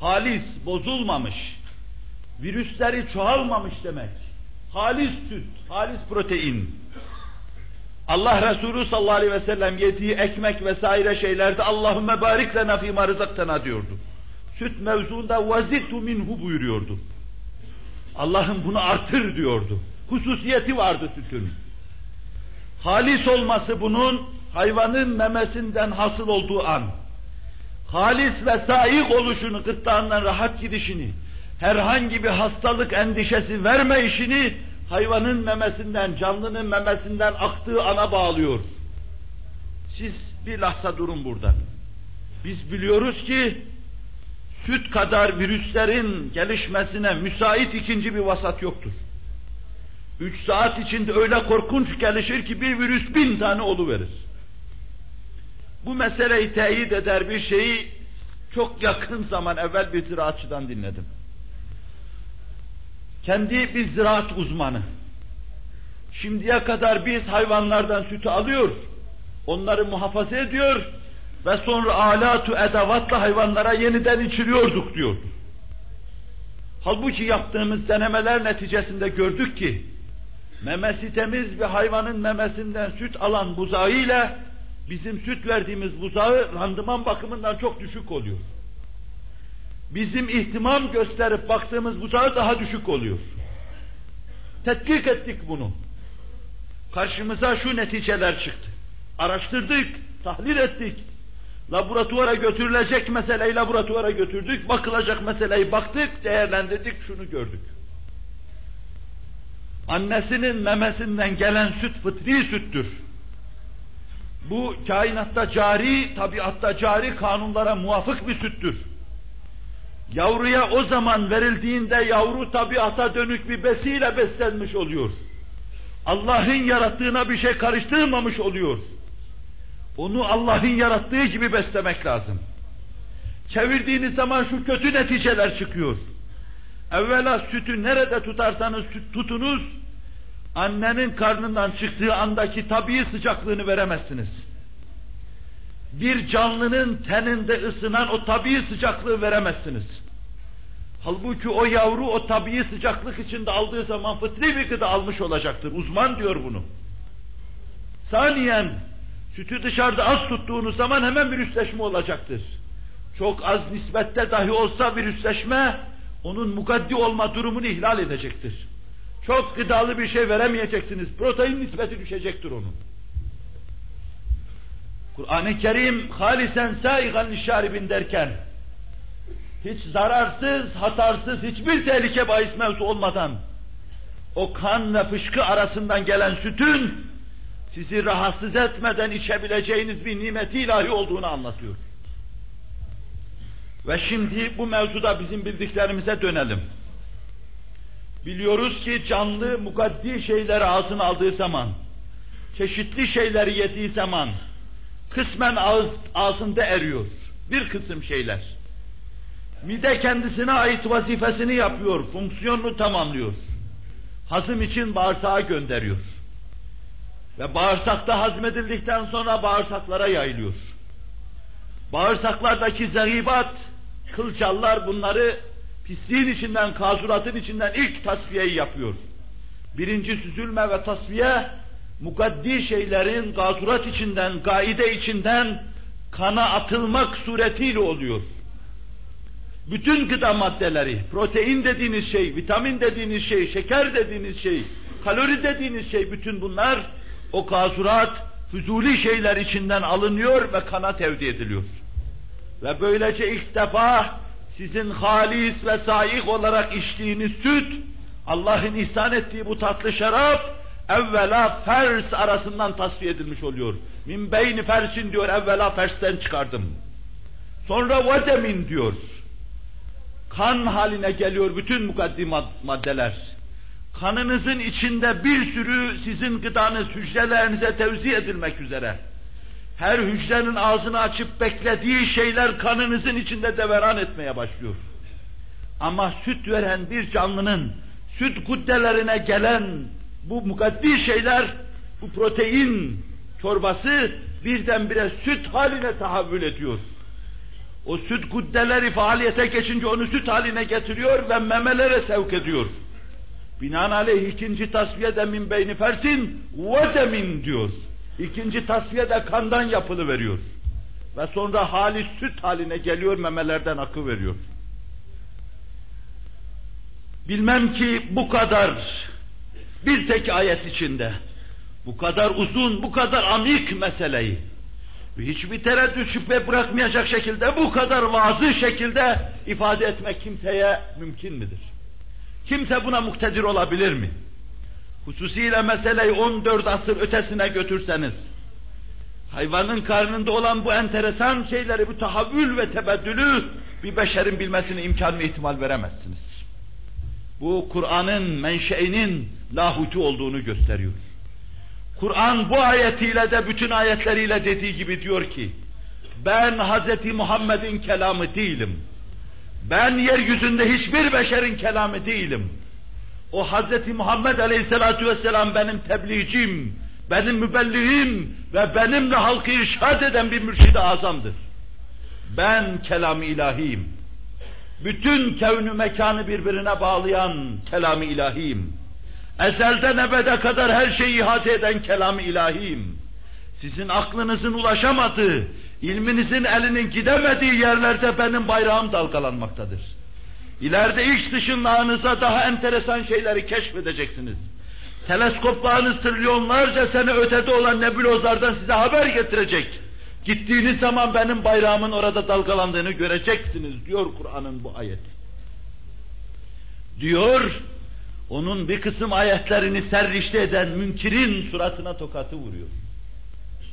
halis, bozulmamış, virüsleri çoğalmamış demek. Halis süt, halis protein. Allah Resulü sallallahu aleyhi ve sellem yediği ekmek vesaire şeylerde Allahümme barik lena fîmâ rızaktena diyordu süt mevzuunda vazitu minhu buyuruyordu. Allah'ım bunu artır diyordu. Hususiyeti vardı sütün. Halis olması bunun hayvanın memesinden hasıl olduğu an. Halis ve saik oluşunu, gırtlağından rahat gidişini, herhangi bir hastalık endişesi verme işini hayvanın memesinden, canlının memesinden aktığı ana bağlıyor. Siz bir lahza durun burada. Biz biliyoruz ki süt kadar virüslerin gelişmesine müsait ikinci bir vasat yoktur. Üç saat içinde öyle korkunç gelişir ki bir virüs bin tane oluverir. Bu meseleyi teyit eder bir şeyi çok yakın zaman evvel bir ziraatçıdan dinledim. Kendi bir ziraat uzmanı. Şimdiye kadar biz hayvanlardan sütü alıyor, onları muhafaza ediyor ve sonra alatu edavatla hayvanlara yeniden içiriyorduk diyor. Halbuki yaptığımız denemeler neticesinde gördük ki, memesi temiz bir hayvanın memesinden süt alan buzağı ile bizim süt verdiğimiz buzağı randıman bakımından çok düşük oluyor. Bizim ihtimam gösterip baktığımız buzağı daha düşük oluyor. Tetkik ettik bunu. Karşımıza şu neticeler çıktı. Araştırdık, tahlil ettik. Laboratuvara götürülecek meseleyi laboratuvara götürdük, bakılacak meseleyi baktık, değerlendirdik, şunu gördük. Annesinin memesinden gelen süt fıtri süttür. Bu kainatta cari, tabiatta cari kanunlara muvafık bir süttür. Yavruya o zaman verildiğinde yavru tabiata dönük bir besiyle beslenmiş oluyor. Allah'ın yarattığına bir şey karıştırmamış oluyor. Onu Allah'ın yarattığı gibi beslemek lazım. Çevirdiğiniz zaman şu kötü neticeler çıkıyor. Evvela sütü nerede tutarsanız tutunuz, annenin karnından çıktığı andaki tabii sıcaklığını veremezsiniz. Bir canlının teninde ısınan o tabii sıcaklığı veremezsiniz. Halbuki o yavru o tabii sıcaklık içinde aldığı zaman fıtri bir gıda almış olacaktır. Uzman diyor bunu. Saniyen, sütü dışarıda az tuttuğunuz zaman hemen bir üstleşme olacaktır. Çok az nispette dahi olsa bir üstleşme, onun mukaddi olma durumunu ihlal edecektir. Çok gıdalı bir şey veremeyeceksiniz. Protein nispeti düşecektir onun. Kur'an-ı Kerim halisen saigan lişaribin derken hiç zararsız, hatarsız, hiçbir tehlike bahis mevzu olmadan o kan ve fışkı arasından gelen sütün sizi rahatsız etmeden içebileceğiniz bir nimeti ilahi olduğunu anlatıyor. Ve şimdi bu mevzuda bizim bildiklerimize dönelim. Biliyoruz ki canlı mukaddi şeyleri ağzına aldığı zaman, çeşitli şeyleri yediği zaman, kısmen ağız, ağzında eriyor. Bir kısım şeyler. Mide kendisine ait vazifesini yapıyor, fonksiyonunu tamamlıyor. Hazım için bağırsağa gönderiyor. Ve bağırsakta hazmedildikten sonra bağırsaklara yayılıyor. Bağırsaklardaki zeribat, kılcallar bunları pisliğin içinden, kazuratın içinden ilk tasfiyeyi yapıyor. Birinci süzülme ve tasfiye, mukaddi şeylerin gazurat içinden, gaide içinden kana atılmak suretiyle oluyor. Bütün gıda maddeleri, protein dediğiniz şey, vitamin dediğiniz şey, şeker dediğiniz şey, kalori dediğiniz şey, bütün bunlar o gazurat, füzuli şeyler içinden alınıyor ve kana tevdi ediliyor. Ve böylece ilk defa sizin halis ve saik olarak içtiğiniz süt, Allah'ın ihsan ettiği bu tatlı şarap, evvela fers arasından tasfiye edilmiş oluyor. Min beyni fersin diyor, evvela fersten çıkardım. Sonra vedemin diyor. Kan haline geliyor bütün mukaddim maddeler. Kanınızın içinde bir sürü sizin gıdanız hücrelerinize tevzi edilmek üzere her hücrenin ağzını açıp beklediği şeyler kanınızın içinde deveran etmeye başlıyor. Ama süt veren bir canlının süt kuddelerine gelen bu mukaddi şeyler, bu protein çorbası birdenbire süt haline tahavvül ediyor. O süt kuddeleri faaliyete geçince onu süt haline getiriyor ve memelere sevk ediyor. Binaenaleyh ikinci tasfiye de min beyni fersin ve demin diyor. İkinci tasfiye de kandan yapılı veriyor. Ve sonra hali süt haline geliyor, memelerden akı veriyor. Bilmem ki bu kadar bir tek ayet içinde bu kadar uzun, bu kadar amik meseleyi hiçbir tereddüt şüphe bırakmayacak şekilde bu kadar vazı şekilde ifade etmek kimseye mümkün midir? Kimse buna muktedir olabilir mi? Hususiyle meseleyi 14 asır ötesine götürseniz, hayvanın karnında olan bu enteresan şeyleri, bu tahavül ve tebeddülü bir beşerin bilmesine imkan ve ihtimal veremezsiniz. Bu Kur'an'ın menşeinin lahuti olduğunu gösteriyor. Kur'an bu ayetiyle de bütün ayetleriyle dediği gibi diyor ki, ben Hz. Muhammed'in kelamı değilim. Ben yeryüzünde hiçbir beşerin kelamı değilim. O Hz. Muhammed Aleyhisselatü Vesselam benim tebliğcim, benim mübelliğim ve benimle halkı irşad eden bir mürşid-i azamdır. Ben kelam-ı ilahiyim. Bütün kevnü mekanı birbirine bağlayan kelam-ı ilahiyim. Ezelden ebede kadar her şeyi ihate eden kelam-ı ilahiyim. Sizin aklınızın ulaşamadığı, ilminizin elinin gidemediği yerlerde benim bayrağım dalgalanmaktadır. İleride ilk dışınlağınıza daha enteresan şeyleri keşfedeceksiniz. Teleskoplarınız trilyonlarca sene ötede olan nebulozlardan size haber getirecek. Gittiğiniz zaman benim bayrağımın orada dalgalandığını göreceksiniz diyor Kur'an'ın bu ayeti. Diyor, onun bir kısım ayetlerini serrişte eden münkirin suratına tokatı vuruyor.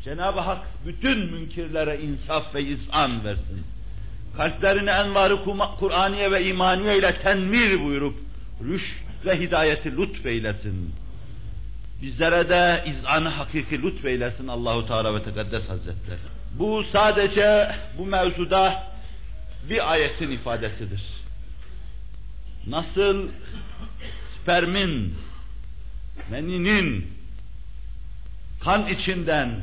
Cenab-ı Hak bütün münkirlere insaf ve izan versin. Kalplerini envarı Kur'aniye ve imaniye ile tenmir buyurup rüşt ve hidayeti lütfeylesin. Bizlere de izanı hakiki lütfeylesin Allahu Teala ve Tekaddes Hazretleri. Bu sadece bu mevzuda bir ayetin ifadesidir. Nasıl spermin, meninin kan içinden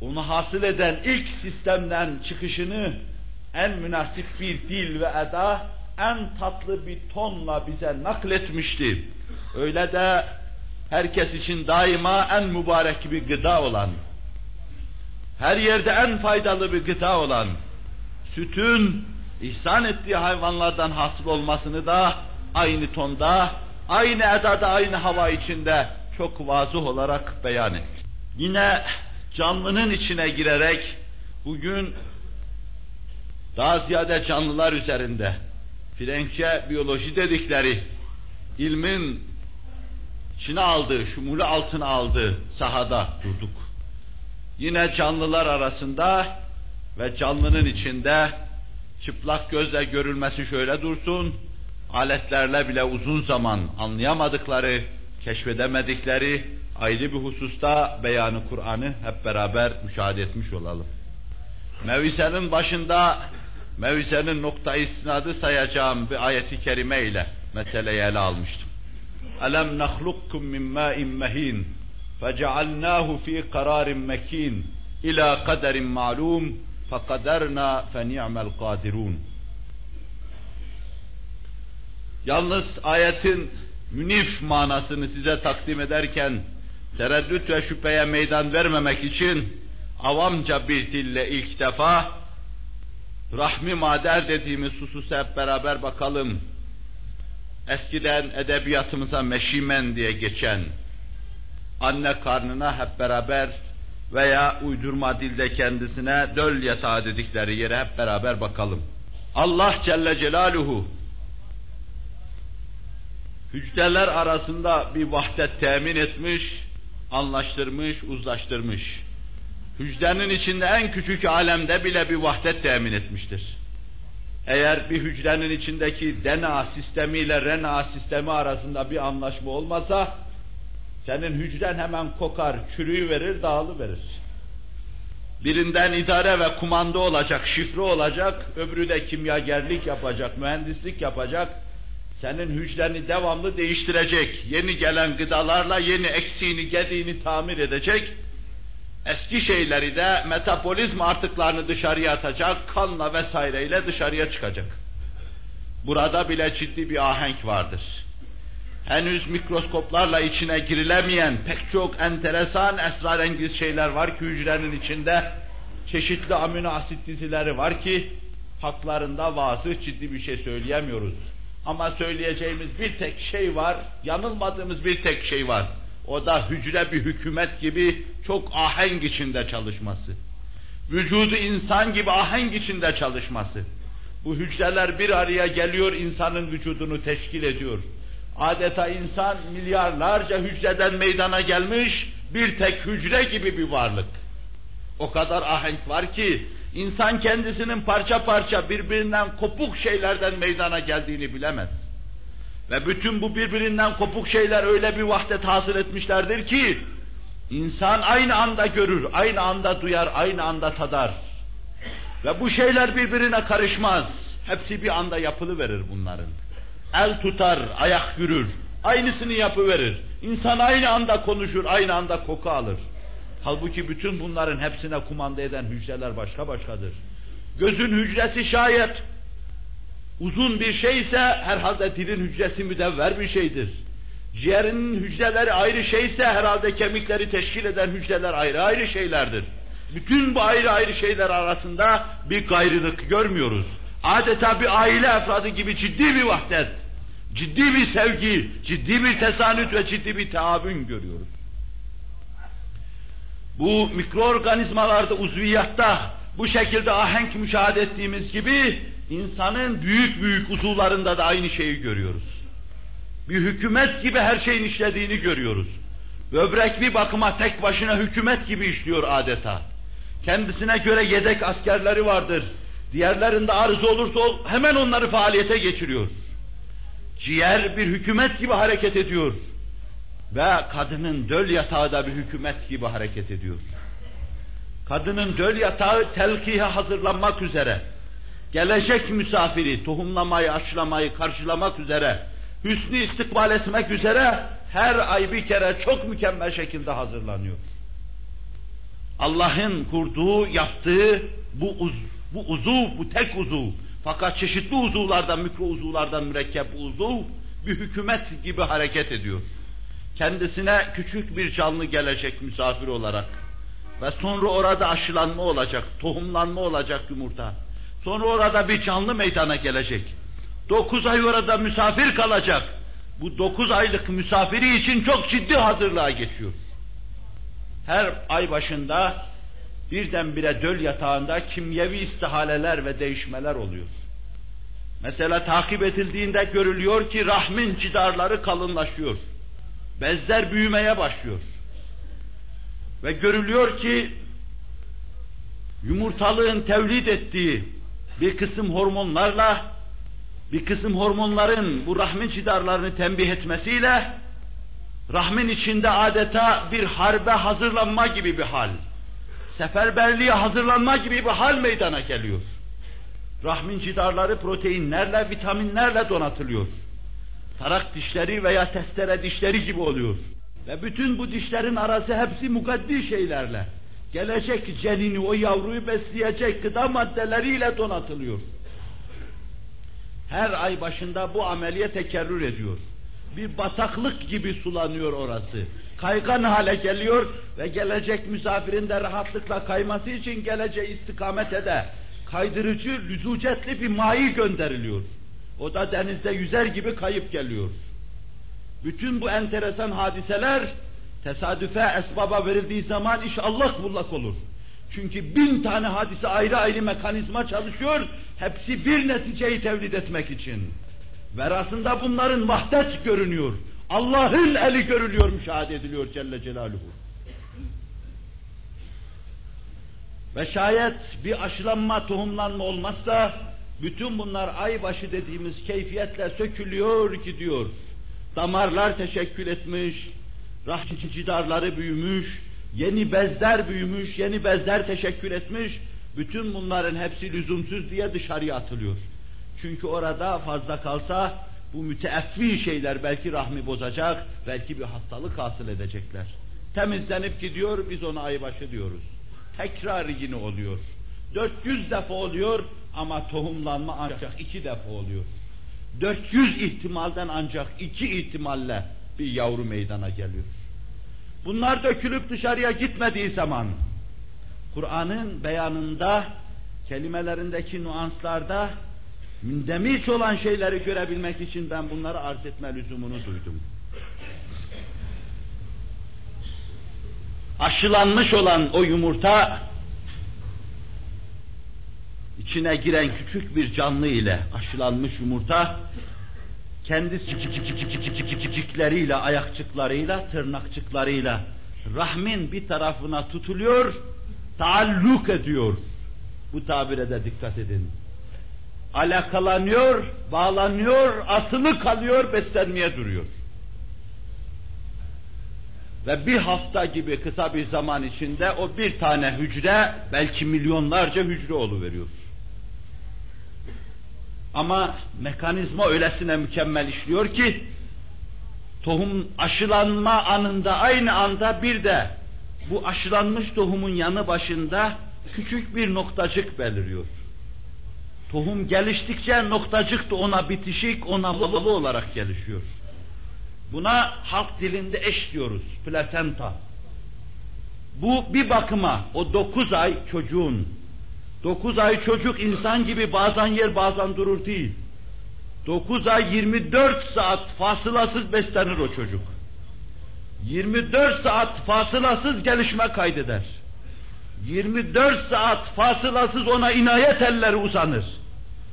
onu hasıl eden ilk sistemden çıkışını en münasip bir dil ve eda, en tatlı bir tonla bize nakletmişti. Öyle de herkes için daima en mübarek bir gıda olan, her yerde en faydalı bir gıda olan, sütün ihsan ettiği hayvanlardan hasıl olmasını da aynı tonda, aynı edada, aynı hava içinde çok vazıh olarak beyan etti. Yine canlının içine girerek bugün daha ziyade canlılar üzerinde Frenkçe biyoloji dedikleri ilmin içine aldığı, şumulu altına aldığı sahada durduk. Yine canlılar arasında ve canlının içinde çıplak gözle görülmesi şöyle dursun, aletlerle bile uzun zaman anlayamadıkları, keşfedemedikleri ayrı bir hususta beyanı Kur'an'ı hep beraber müşahede etmiş olalım. Mevisenin başında mevisenin nokta istinadı sayacağım bir ayeti kerime ile meseleyi ele almıştım. Alam nahlukkum min ma'in mehin fecealnahu fi kararin mekin ila kaderin ma'lum fekaderna fe ni'mel kadirun. Yalnız ayetin münif manasını size takdim ederken tereddüt ve şüpheye meydan vermemek için avamca bir dille ilk defa rahmi mader dediğimiz hususa hep beraber bakalım. Eskiden edebiyatımıza meşimen diye geçen anne karnına hep beraber veya uydurma dilde kendisine döl yatağı dedikleri yere hep beraber bakalım. Allah Celle Celaluhu hücreler arasında bir vahdet temin etmiş, anlaştırmış, uzlaştırmış. Hücrenin içinde en küçük alemde bile bir vahdet temin etmiştir. Eğer bir hücrenin içindeki DNA sistemi ile RNA sistemi arasında bir anlaşma olmasa, senin hücren hemen kokar, çürüyü verir, dağılı verir. Birinden idare ve kumanda olacak, şifre olacak, öbürü de kimyagerlik yapacak, mühendislik yapacak, senin hücreni devamlı değiştirecek, yeni gelen gıdalarla yeni eksiğini, gediğini tamir edecek, eski şeyleri de metabolizm artıklarını dışarıya atacak, kanla vesaireyle dışarıya çıkacak. Burada bile ciddi bir ahenk vardır. Henüz mikroskoplarla içine girilemeyen pek çok enteresan esrarengiz şeyler var ki hücrenin içinde, çeşitli amino asit dizileri var ki, haklarında vazı ciddi bir şey söyleyemiyoruz. Ama söyleyeceğimiz bir tek şey var, yanılmadığımız bir tek şey var. O da hücre bir hükümet gibi çok ahenk içinde çalışması. Vücudu insan gibi ahenk içinde çalışması. Bu hücreler bir araya geliyor, insanın vücudunu teşkil ediyor. Adeta insan milyarlarca hücreden meydana gelmiş bir tek hücre gibi bir varlık. O kadar ahenk var ki insan kendisinin parça parça birbirinden kopuk şeylerden meydana geldiğini bilemez. Ve bütün bu birbirinden kopuk şeyler öyle bir vahdet hasıl etmişlerdir ki insan aynı anda görür, aynı anda duyar, aynı anda tadar. Ve bu şeyler birbirine karışmaz. Hepsi bir anda yapılı verir bunların. El tutar, ayak yürür. Aynısını yapıverir. İnsan aynı anda konuşur, aynı anda koku alır. Halbuki bütün bunların hepsine kumanda eden hücreler başka başkadır. Gözün hücresi şayet uzun bir şeyse herhalde dilin hücresi müdevver bir şeydir. Ciğerinin hücreleri ayrı şeyse herhalde kemikleri teşkil eden hücreler ayrı ayrı şeylerdir. Bütün bu ayrı ayrı şeyler arasında bir gayrılık görmüyoruz. Adeta bir aile efradı gibi ciddi bir vahdet, ciddi bir sevgi, ciddi bir tesanüt ve ciddi bir taabün görüyoruz. Bu mikroorganizmalarda, uzviyatta bu şekilde ahenk müşahede ettiğimiz gibi insanın büyük büyük uzuvlarında da aynı şeyi görüyoruz. Bir hükümet gibi her şeyin işlediğini görüyoruz. Böbrek bir bakıma tek başına hükümet gibi işliyor adeta. Kendisine göre yedek askerleri vardır. Diğerlerinde arıza olursa hemen onları faaliyete geçiriyor. Ciğer bir hükümet gibi hareket ediyor. Ve kadının döl yatağı da bir hükümet gibi hareket ediyor. Kadının döl yatağı telkihe hazırlanmak üzere, gelecek misafiri tohumlamayı, aşılamayı karşılamak üzere, hüsnü istikbal etmek üzere her ay bir kere çok mükemmel şekilde hazırlanıyor. Allah'ın kurduğu, yaptığı bu, uz, bu uzuv, bu tek uzuv, fakat çeşitli uzuvlardan, mikro uzuvlardan mürekkep uzuv, bir hükümet gibi hareket ediyor. Kendisine küçük bir canlı gelecek misafir olarak ve sonra orada aşılanma olacak, tohumlanma olacak yumurta. Sonra orada bir canlı meydana gelecek. Dokuz ay orada misafir kalacak. Bu dokuz aylık misafiri için çok ciddi hazırlığa geçiyor. Her ay başında birdenbire döl yatağında kimyevi istihaleler ve değişmeler oluyor. Mesela takip edildiğinde görülüyor ki rahmin cidarları kalınlaşıyor. Bezler büyümeye başlıyor. Ve görülüyor ki yumurtalığın tevlid ettiği bir kısım hormonlarla bir kısım hormonların bu rahmin cidarlarını tembih etmesiyle rahmin içinde adeta bir harbe hazırlanma gibi bir hal, seferberliğe hazırlanma gibi bir hal meydana geliyor. Rahmin cidarları proteinlerle, vitaminlerle donatılıyor. Tarak dişleri veya testere dişleri gibi oluyor. Ve bütün bu dişlerin arası hepsi mukaddi şeylerle, gelecek cenini, o yavruyu besleyecek gıda maddeleriyle donatılıyor. Her ay başında bu ameliye tekerrür ediyor. Bir bataklık gibi sulanıyor orası. Kaygan hale geliyor ve gelecek misafirin de rahatlıkla kayması için geleceği istikamete de kaydırıcı, lüzucetli bir mayi gönderiliyor. O da denizde yüzer gibi kayıp geliyor. Bütün bu enteresan hadiseler tesadüfe, esbaba verildiği zaman iş Allah bullak olur. Çünkü bin tane hadise ayrı ayrı mekanizma çalışıyor, hepsi bir neticeyi tevlid etmek için. Verasında bunların vahdet görünüyor. Allah'ın eli görülüyor, müşahede ediliyor Celle Celaluhu. Ve şayet bir aşılanma, tohumlanma olmazsa, bütün bunlar aybaşı dediğimiz keyfiyetle sökülüyor gidiyor. Damarlar teşekkül etmiş, rahçı cidarları büyümüş, yeni bezler büyümüş, yeni bezler teşekkür etmiş, bütün bunların hepsi lüzumsuz diye dışarıya atılıyor. Çünkü orada fazla kalsa bu müteeffi şeyler belki rahmi bozacak, belki bir hastalık hasıl edecekler. Temizlenip gidiyor, biz ona aybaşı diyoruz. Tekrar yine oluyor. 400 defa oluyor ama tohumlanma ancak iki defa oluyor. 400 ihtimalden ancak iki ihtimalle bir yavru meydana geliyor. Bunlar dökülüp dışarıya gitmediği zaman Kur'an'ın beyanında kelimelerindeki nuanslarda mündemiç olan şeyleri görebilmek için ben bunları arz etme lüzumunu duydum. Aşılanmış olan o yumurta içine giren küçük bir canlı ile aşılanmış yumurta kendi cikcikleriyle, ayakçıklarıyla, tırnakçıklarıyla rahmin bir tarafına tutuluyor, taalluk ediyor. Bu tabire dikkat edin. Alakalanıyor, bağlanıyor, asılı kalıyor, beslenmeye duruyor. Ve bir hafta gibi kısa bir zaman içinde o bir tane hücre belki milyonlarca hücre oluveriyor. Ama mekanizma öylesine mükemmel işliyor ki Tohum aşılanma anında aynı anda bir de bu aşılanmış tohumun yanı başında küçük bir noktacık beliriyor. Tohum geliştikçe noktacık da ona bitişik, ona bağlı olarak gelişiyor. Buna halk dilinde eş diyoruz, plasenta. Bu bir bakıma o dokuz ay çocuğun, dokuz ay çocuk insan gibi bazen yer bazen durur değil. Dokuz ay 24 saat fasılasız beslenir o çocuk. 24 saat fasılasız gelişme kaydeder. 24 saat fasılasız ona inayet elleri uzanır.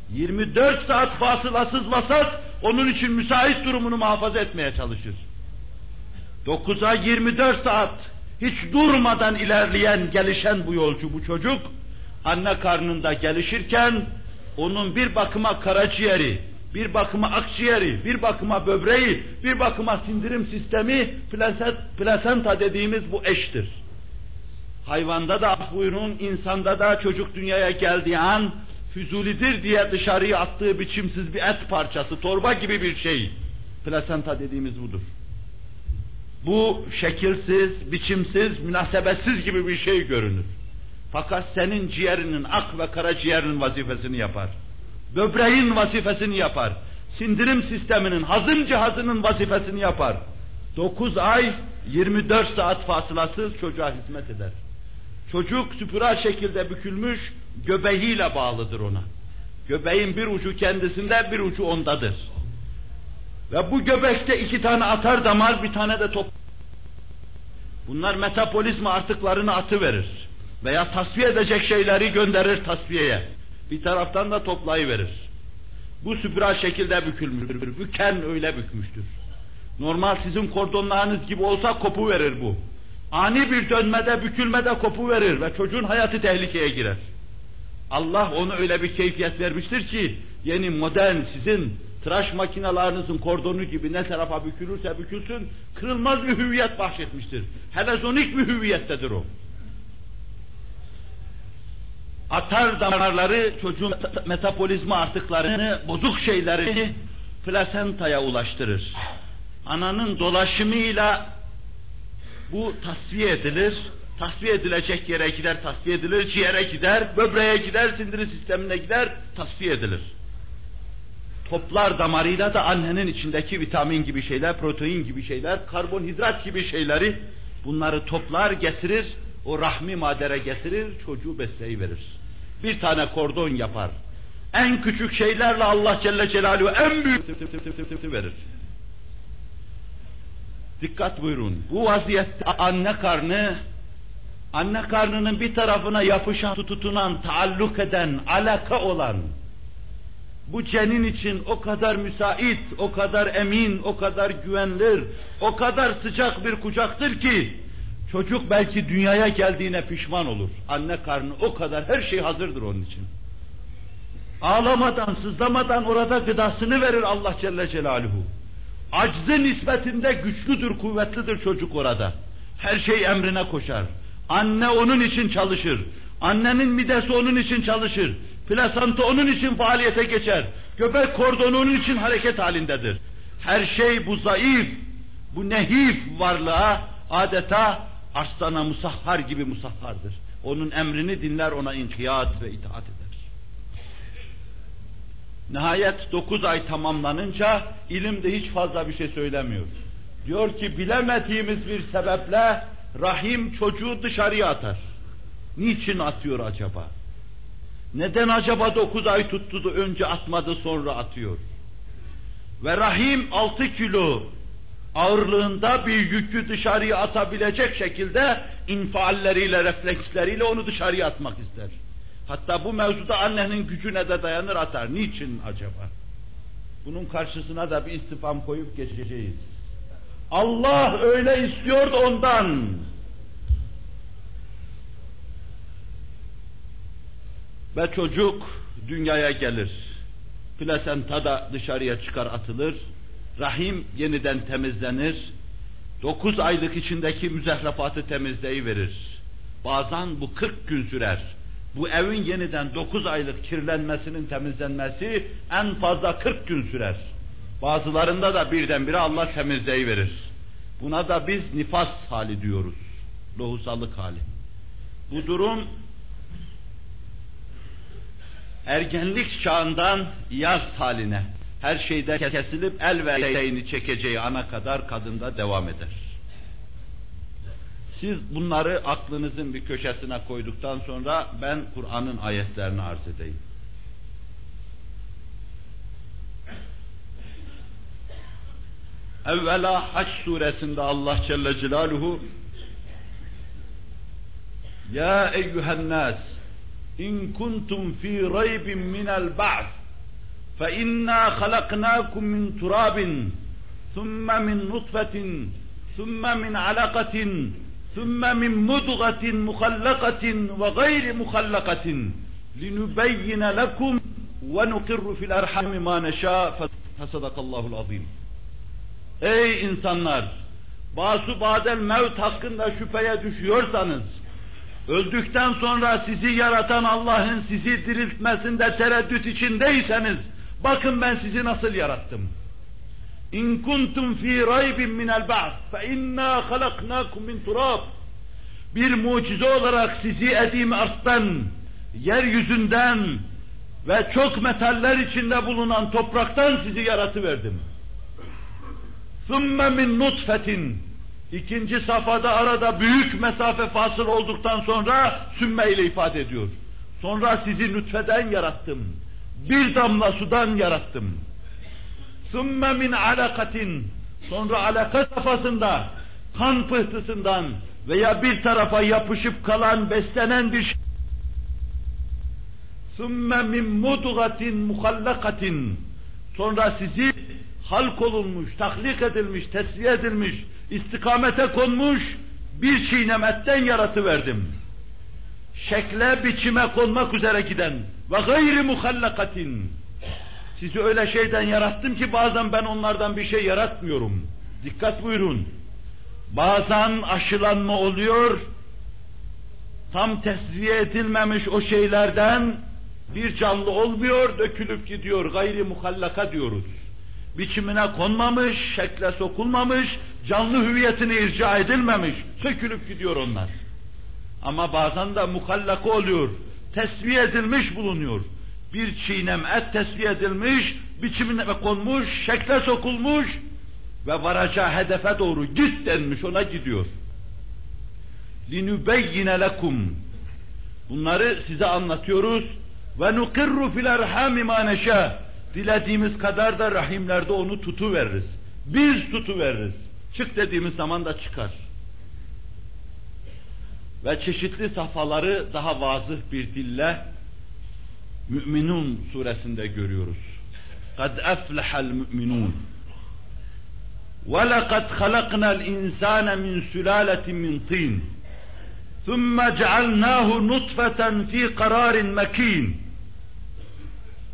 24 saat fasılasız vasat onun için müsait durumunu muhafaza etmeye çalışır. 9'a 24 saat hiç durmadan ilerleyen, gelişen bu yolcu, bu çocuk anne karnında gelişirken onun bir bakıma karaciğeri, bir bakıma akciğeri, bir bakıma böbreği, bir bakıma sindirim sistemi, plasenta dediğimiz bu eştir. Hayvanda da buyurun, insanda da çocuk dünyaya geldiği an füzulidir diye dışarıya attığı biçimsiz bir et parçası, torba gibi bir şey. Plasenta dediğimiz budur. Bu şekilsiz, biçimsiz, münasebetsiz gibi bir şey görünür. Fakat senin ciğerinin, ak ve karaciğerinin vazifesini yapar. Böbreğin vazifesini yapar. Sindirim sisteminin, hazım cihazının vazifesini yapar. 9 ay 24 saat fasılasız çocuğa hizmet eder. Çocuk süpüra şekilde bükülmüş, göbeğiyle bağlıdır ona. Göbeğin bir ucu kendisinde, bir ucu ondadır. Ve bu göbekte iki tane atar damar, bir tane de top. Bunlar metabolizma artıklarını atı verir. Veya tasfiye edecek şeyleri gönderir tasfiyeye. Bir taraftan da toplayıverir. Bu süpüra şekilde bükülmüştür. Büken öyle bükmüştür. Normal sizin kordonlarınız gibi olsa kopu verir bu. Ani bir dönmede, bükülmede kopu verir ve çocuğun hayatı tehlikeye girer. Allah onu öyle bir keyfiyet vermiştir ki yeni modern sizin tıraş makinalarınızın kordonu gibi ne tarafa bükülürse bükülsün kırılmaz bir hüviyet bahşetmiştir. Helezonik bir hüviyettedir o. Atar damarları çocuğun metabolizma artıklarını, bozuk şeyleri plasentaya ulaştırır. Ananın dolaşımıyla bu tasfiye edilir, tasfiye edilecek yere gider, tasfiye edilir, ciğere gider, böbreğe gider, sindirim sistemine gider, tasfiye edilir. Toplar damarıyla da annenin içindeki vitamin gibi şeyler, protein gibi şeyler, karbonhidrat gibi şeyleri bunları toplar getirir, o rahmi madere getirir, çocuğu besleyiverir. Bir tane kordon yapar. En küçük şeylerle Allah Celle Celaluhu en büyük verir. Dikkat buyurun. Bu vaziyette anne karnı, anne karnının bir tarafına yapışan, tutunan, taalluk eden, alaka olan, bu cenin için o kadar müsait, o kadar emin, o kadar güvenilir, o kadar sıcak bir kucaktır ki, çocuk belki dünyaya geldiğine pişman olur. Anne karnı o kadar, her şey hazırdır onun için. Ağlamadan, sızlamadan orada gıdasını verir Allah Celle Celaluhu. Aczı nispetinde güçlüdür, kuvvetlidir çocuk orada. Her şey emrine koşar. Anne onun için çalışır. Annenin midesi onun için çalışır. Plasanta onun için faaliyete geçer. Göbek kordonu onun için hareket halindedir. Her şey bu zayıf, bu nehif varlığa adeta arslana musahhar gibi musahhardır. Onun emrini dinler, ona inkiyat ve itaat eder. Nihayet dokuz ay tamamlanınca ilim de hiç fazla bir şey söylemiyor. Diyor ki bilemediğimiz bir sebeple rahim çocuğu dışarıya atar. Niçin atıyor acaba? Neden acaba dokuz ay tuttu da önce atmadı sonra atıyor? Ve rahim altı kilo ağırlığında bir yükü dışarıya atabilecek şekilde infalleriyle, refleksleriyle onu dışarıya atmak ister. Hatta bu mevzuda annenin gücüne de dayanır atar. Niçin acaba? Bunun karşısına da bir istifam koyup geçeceğiz. Allah öyle istiyor da ondan. Ve çocuk dünyaya gelir. Plasenta da dışarıya çıkar atılır. Rahim yeniden temizlenir. Dokuz aylık içindeki müzehrafatı temizleyiverir. Bazen bu kırk gün sürer bu evin yeniden dokuz aylık kirlenmesinin temizlenmesi en fazla kırk gün sürer. Bazılarında da birdenbire Allah temizleyiverir. Buna da biz nifas hali diyoruz. Lohusalık hali. Bu durum ergenlik çağından yaz haline, her şeyde kesilip el ve çekeceği ana kadar kadında devam eder. Siz bunları aklınızın bir köşesine koyduktan sonra ben Kur'an'ın ayetlerini arz edeyim. Evvela Haç suresinde Allah Celle Celaluhu Ya eyyühen nas in kuntum fi raybin minel ba'th فإنا خلقناكم من تراب ثم من نطفة ثم من علقة ثم من مضغة مخلقة وغير مخلقة لنبين لكم ونقر في الأرحام ما نشاء فصدق الله العظيم Ey insanlar! Basu badel mevt hakkında şüpheye düşüyorsanız, öldükten sonra sizi yaratan Allah'ın sizi diriltmesinde tereddüt içindeyseniz, bakın ben sizi nasıl yarattım. İn kuntum fi raybin minel ba'd fe inna halaknakum min turab. Bir mucize olarak sizi edim arstan, yeryüzünden ve çok metaller içinde bulunan topraktan sizi yaratıverdim. ثُمَّ min nutfetin. İkinci safhada arada büyük mesafe fasıl olduktan sonra sümme ile ifade ediyor. Sonra sizi nutfeden yarattım. Bir damla sudan yarattım. Sümme min alakatin sonra alaka safhasında kan pıhtısından veya bir tarafa yapışıp kalan beslenen bir şey sümme min mudgatin muhallakatin sonra sizi halk olunmuş, tahlik edilmiş, tesviye edilmiş, istikamete konmuş bir çiğnemetten yaratıverdim. Şekle, biçime konmak üzere giden ve gayri muhallakatin. Sizi öyle şeyden yarattım ki bazen ben onlardan bir şey yaratmıyorum. Dikkat buyurun. Bazen aşılanma oluyor, tam tesviye edilmemiş o şeylerden bir canlı olmuyor, dökülüp gidiyor, gayri muhallaka diyoruz biçimine konmamış, şekle sokulmamış, canlı hüviyetine irca edilmemiş, sökülüp gidiyor onlar. Ama bazen de muhallaka oluyor, tesviye edilmiş bulunuyor. Bir çiğnem et tesviye edilmiş, biçimine konmuş, şekle sokulmuş ve varacağı hedefe doğru git denmiş, ona gidiyor. لِنُبَيِّنَ لَكُمْ Bunları size anlatıyoruz. Ve nukirru fil erhami ma neşâ Dilediğimiz kadar da rahimlerde onu tutu veririz. Biz tutu veririz. Çık dediğimiz zaman da çıkar. Ve çeşitli safhaları daha vazıh bir dille Mü'minun suresinde görüyoruz. قَدْ أَفْلَحَ الْمُؤْمِنُونَ وَلَقَدْ خَلَقْنَا الْإِنسَانَ مِنْ سُلَالَةٍ مِنْ طِينٍ ثُمَّ جَعَلْنَاهُ نُطْفَةً فِي قَرَارٍ مَكِينٍ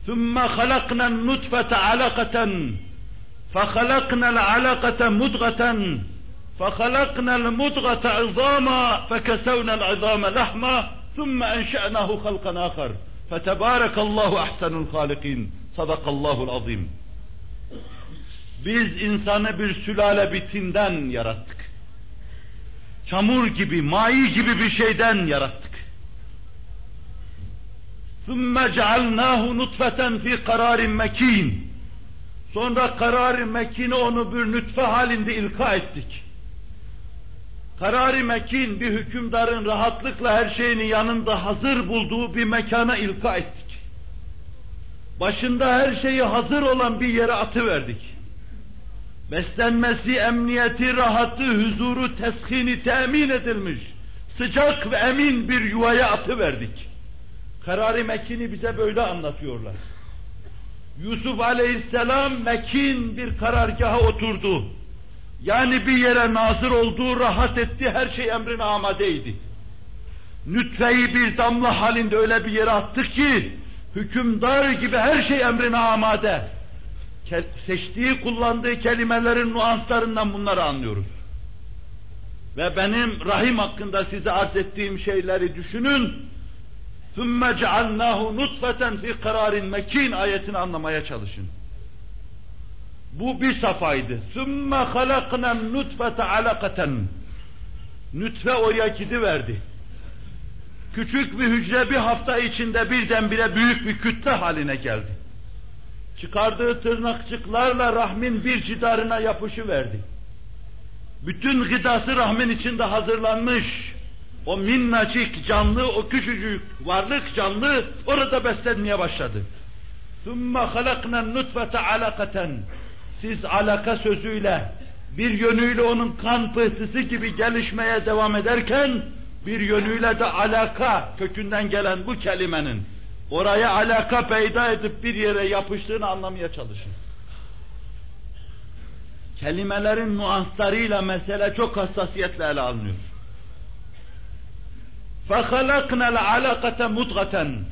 ثم خلقنا النطفة علقة فخلقنا العلقة مضغة فخلقنا المضغة عظاما فكسونا العظام لحما ثم أنشأناه خلقا آخر فتبارك الله أحسن الخالقين صدق الله العظيم Biz insanı bir sülale bitinden yarattık. Çamur gibi, mai gibi bir şeyden yarattık. ثُمَّ جَعَلْنَاهُ نُطْفَةً فِي قَرَارٍ مَك۪ينٍ Sonra karar-ı mekine onu bir nütfe halinde ilka ettik. Karar-ı mekin bir hükümdarın rahatlıkla her şeyini yanında hazır bulduğu bir mekana ilka ettik. Başında her şeyi hazır olan bir yere atıverdik. Beslenmesi, emniyeti, rahatı, huzuru, teskini temin edilmiş, sıcak ve emin bir yuvaya atıverdik. Kararı Mekin'i bize böyle anlatıyorlar. Yusuf aleyhisselam Mekin bir karargaha oturdu. Yani bir yere nazır oldu, rahat etti, her şey emrine amadeydi. Nütfeyi bir damla halinde öyle bir yere attık ki, hükümdar gibi her şey emrine amade. Seçtiği, kullandığı kelimelerin nuanslarından bunları anlıyoruz. Ve benim rahim hakkında size arz ettiğim şeyleri düşünün, ثُمَّ جَعَلْنَاهُ نُطْفَةً فِي قَرَارٍ mekin ayetini anlamaya çalışın. Bu bir safaydı. ثُمَّ خَلَقْنَا النُّطْفَةَ عَلَقَةً Nütfe oraya gidiverdi. Küçük bir hücre bir hafta içinde birdenbire büyük bir kütle haline geldi. Çıkardığı tırnakçıklarla rahmin bir cidarına yapışıverdi. Bütün gıdası rahmin içinde hazırlanmış. O minnacık canlı, o küçücük varlık canlı orada beslenmeye başladı. ثُمَّ خَلَقْنَا النُّطْفَةَ عَلَقَةً Siz alaka sözüyle bir yönüyle onun kan pıhtısı gibi gelişmeye devam ederken bir yönüyle de alaka kökünden gelen bu kelimenin oraya alaka peyda edip bir yere yapıştığını anlamaya çalışın. Kelimelerin nuanslarıyla mesele çok hassasiyetle ele alınıyor. فَخَلَقْنَا الْعَلَقَةَ مُدْغَةً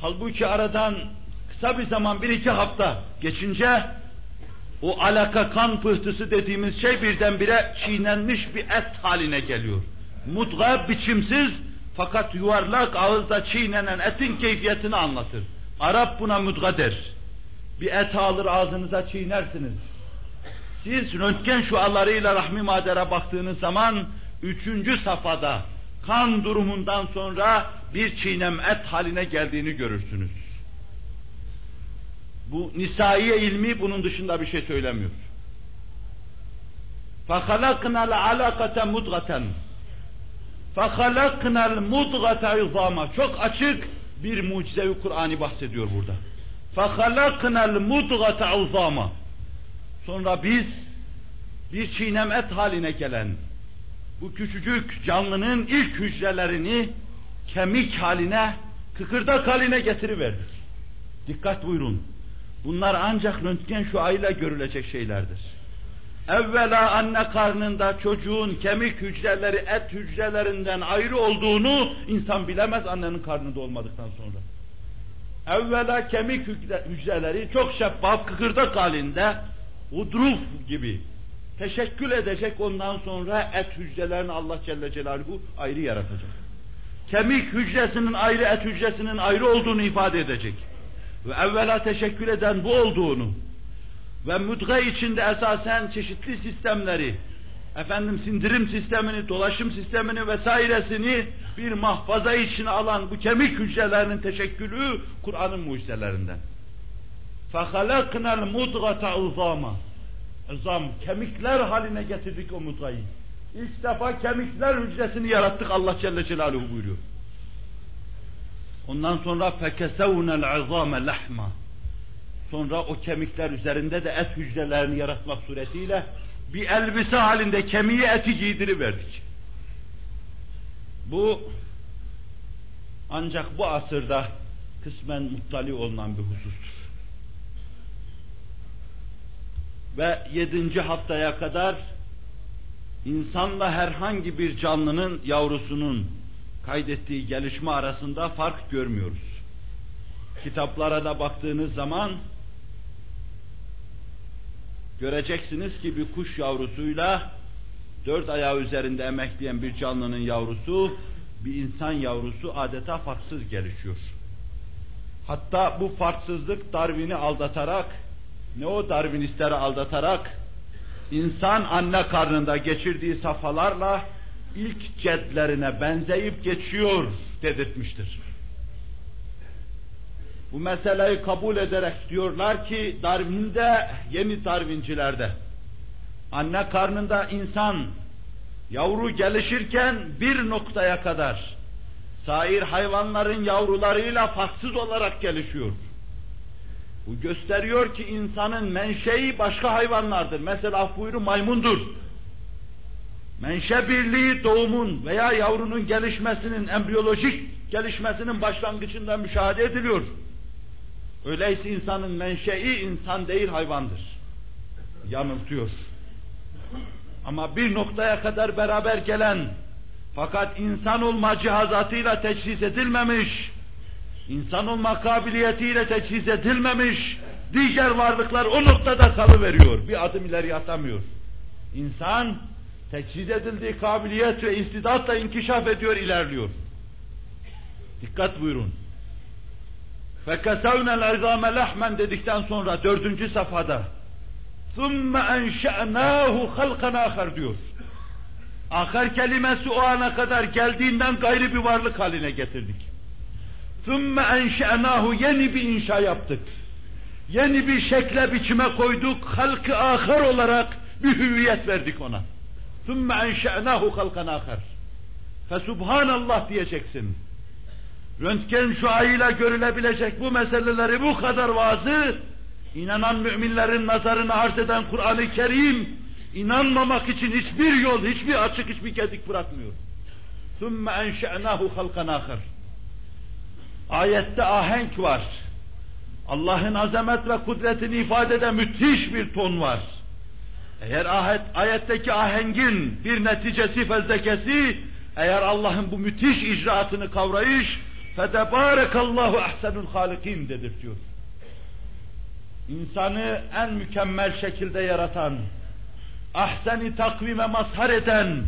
Halbuki aradan kısa bir zaman, bir iki hafta geçince o alaka kan pıhtısı dediğimiz şey birdenbire çiğnenmiş bir et haline geliyor. Mudga biçimsiz fakat yuvarlak ağızda çiğnenen etin keyfiyetini anlatır. Arap buna mudga der. Bir et alır ağzınıza çiğnersiniz. Siz röntgen şualarıyla rahmi madere baktığınız zaman üçüncü safhada kan durumundan sonra bir çiğnem et haline geldiğini görürsünüz. Bu nisaiye ilmi bunun dışında bir şey söylemiyor. فَخَلَقْنَا الْعَلَقَةَ مُدْغَةً فَخَلَقْنَا الْمُدْغَةَ عِظَامًا Çok açık bir mucizevi Kur'an'ı bahsediyor burada. فَخَلَقْنَا الْمُدْغَةَ عِظَامًا Sonra biz bir çiğnem et haline gelen bu küçücük canlının ilk hücrelerini kemik haline, kıkırdak haline getiriverdik. Dikkat buyurun. Bunlar ancak röntgen şuayla görülecek şeylerdir. Evvela anne karnında çocuğun kemik hücreleri et hücrelerinden ayrı olduğunu insan bilemez annenin karnında olmadıktan sonra. Evvela kemik hücreleri çok şeffaf kıkırdak halinde udruf gibi teşekkül edecek ondan sonra et hücrelerini Allah Celle Celaluhu ayrı yaratacak. Kemik hücresinin ayrı et hücresinin ayrı olduğunu ifade edecek ve evvela teşekkül eden bu olduğunu ve müdge içinde esasen çeşitli sistemleri, efendim sindirim sistemini, dolaşım sistemini vesairesini bir mahfaza içine alan bu kemik hücrelerinin teşekkülü Kur'an'ın mucizelerinden. فَخَلَقْنَا الْمُدْغَةَ عُظَامًا Izam, kemikler haline getirdik o mudgayı. İlk defa kemikler hücresini yarattık Allah Celle Celaluhu buyuruyor. Ondan sonra fekesevnel azame lahma. Sonra o kemikler üzerinde de et hücrelerini yaratmak suretiyle bir elbise halinde kemiği eti giydiriverdik. Bu ancak bu asırda kısmen muttali olunan bir husustur. Ve yedinci haftaya kadar insanla herhangi bir canlının yavrusunun kaydettiği gelişme arasında fark görmüyoruz. Kitaplara da baktığınız zaman göreceksiniz ki bir kuş yavrusuyla dört ayağı üzerinde emekleyen bir canlının yavrusu, bir insan yavrusu adeta farksız gelişiyor. Hatta bu farksızlık Darwin'i aldatarak, ne o Darwinistleri aldatarak, insan anne karnında geçirdiği safhalarla ilk cedlerine benzeyip geçiyor dedirtmiştir. Bu meseleyi kabul ederek diyorlar ki Darwin'de, yeni Darwincilerde anne karnında insan yavru gelişirken bir noktaya kadar sair hayvanların yavrularıyla farksız olarak gelişiyor. Bu gösteriyor ki insanın menşei başka hayvanlardır. Mesela buyuru maymundur. Menşe birliği doğumun veya yavrunun gelişmesinin, embriyolojik gelişmesinin başlangıcında müşahede ediliyor. Öyleyse insanın menşei insan değil hayvandır. Yanıltıyor. Ama bir noktaya kadar beraber gelen fakat insan olma cihazatıyla teçhiz edilmemiş, insan olma kabiliyetiyle teçhiz edilmemiş, diğer varlıklar o noktada kalıveriyor. Bir adım ileri atamıyor. İnsan teçhiz edildiği kabiliyet ve istidatla inkişaf ediyor, ilerliyor. Dikkat buyurun. فَكَسَوْنَ الْاَرْزَامَ لَحْمًا dedikten sonra dördüncü safhada ثُمَّ اَنْشَأْنَاهُ خَلْقًا آخر diyor. Ahar kelimesi o ana kadar geldiğinden gayrı bir varlık haline getirdik. ثُمَّ اَنْشَأْنَاهُ Yeni bir inşa yaptık. Yeni bir şekle biçime koyduk. Halkı ahar olarak bir hüviyet verdik ona. ثُمَّ اَنْشَأْنَاهُ خَلْقًا آخر Fesubhanallah diyeceksin. Röntgen şuayıyla görülebilecek bu meseleleri bu kadar vaazı, inanan müminlerin nazarını arz eden Kur'an-ı Kerim, inanmamak için hiçbir yol, hiçbir açık, hiçbir gedik bırakmıyor. ثُمَّ اَنْشَأْنَاهُ خَلْقًا آخر Ayette ahenk var. Allah'ın azamet ve kudretini ifade eden müthiş bir ton var. Eğer ayet, ayetteki ahengin bir neticesi fezlekesi, eğer Allah'ın bu müthiş icraatını kavrayış, fetebârekallahu ahsenul halikin dedirtiyor. İnsanı en mükemmel şekilde yaratan, ahseni takvime mazhar eden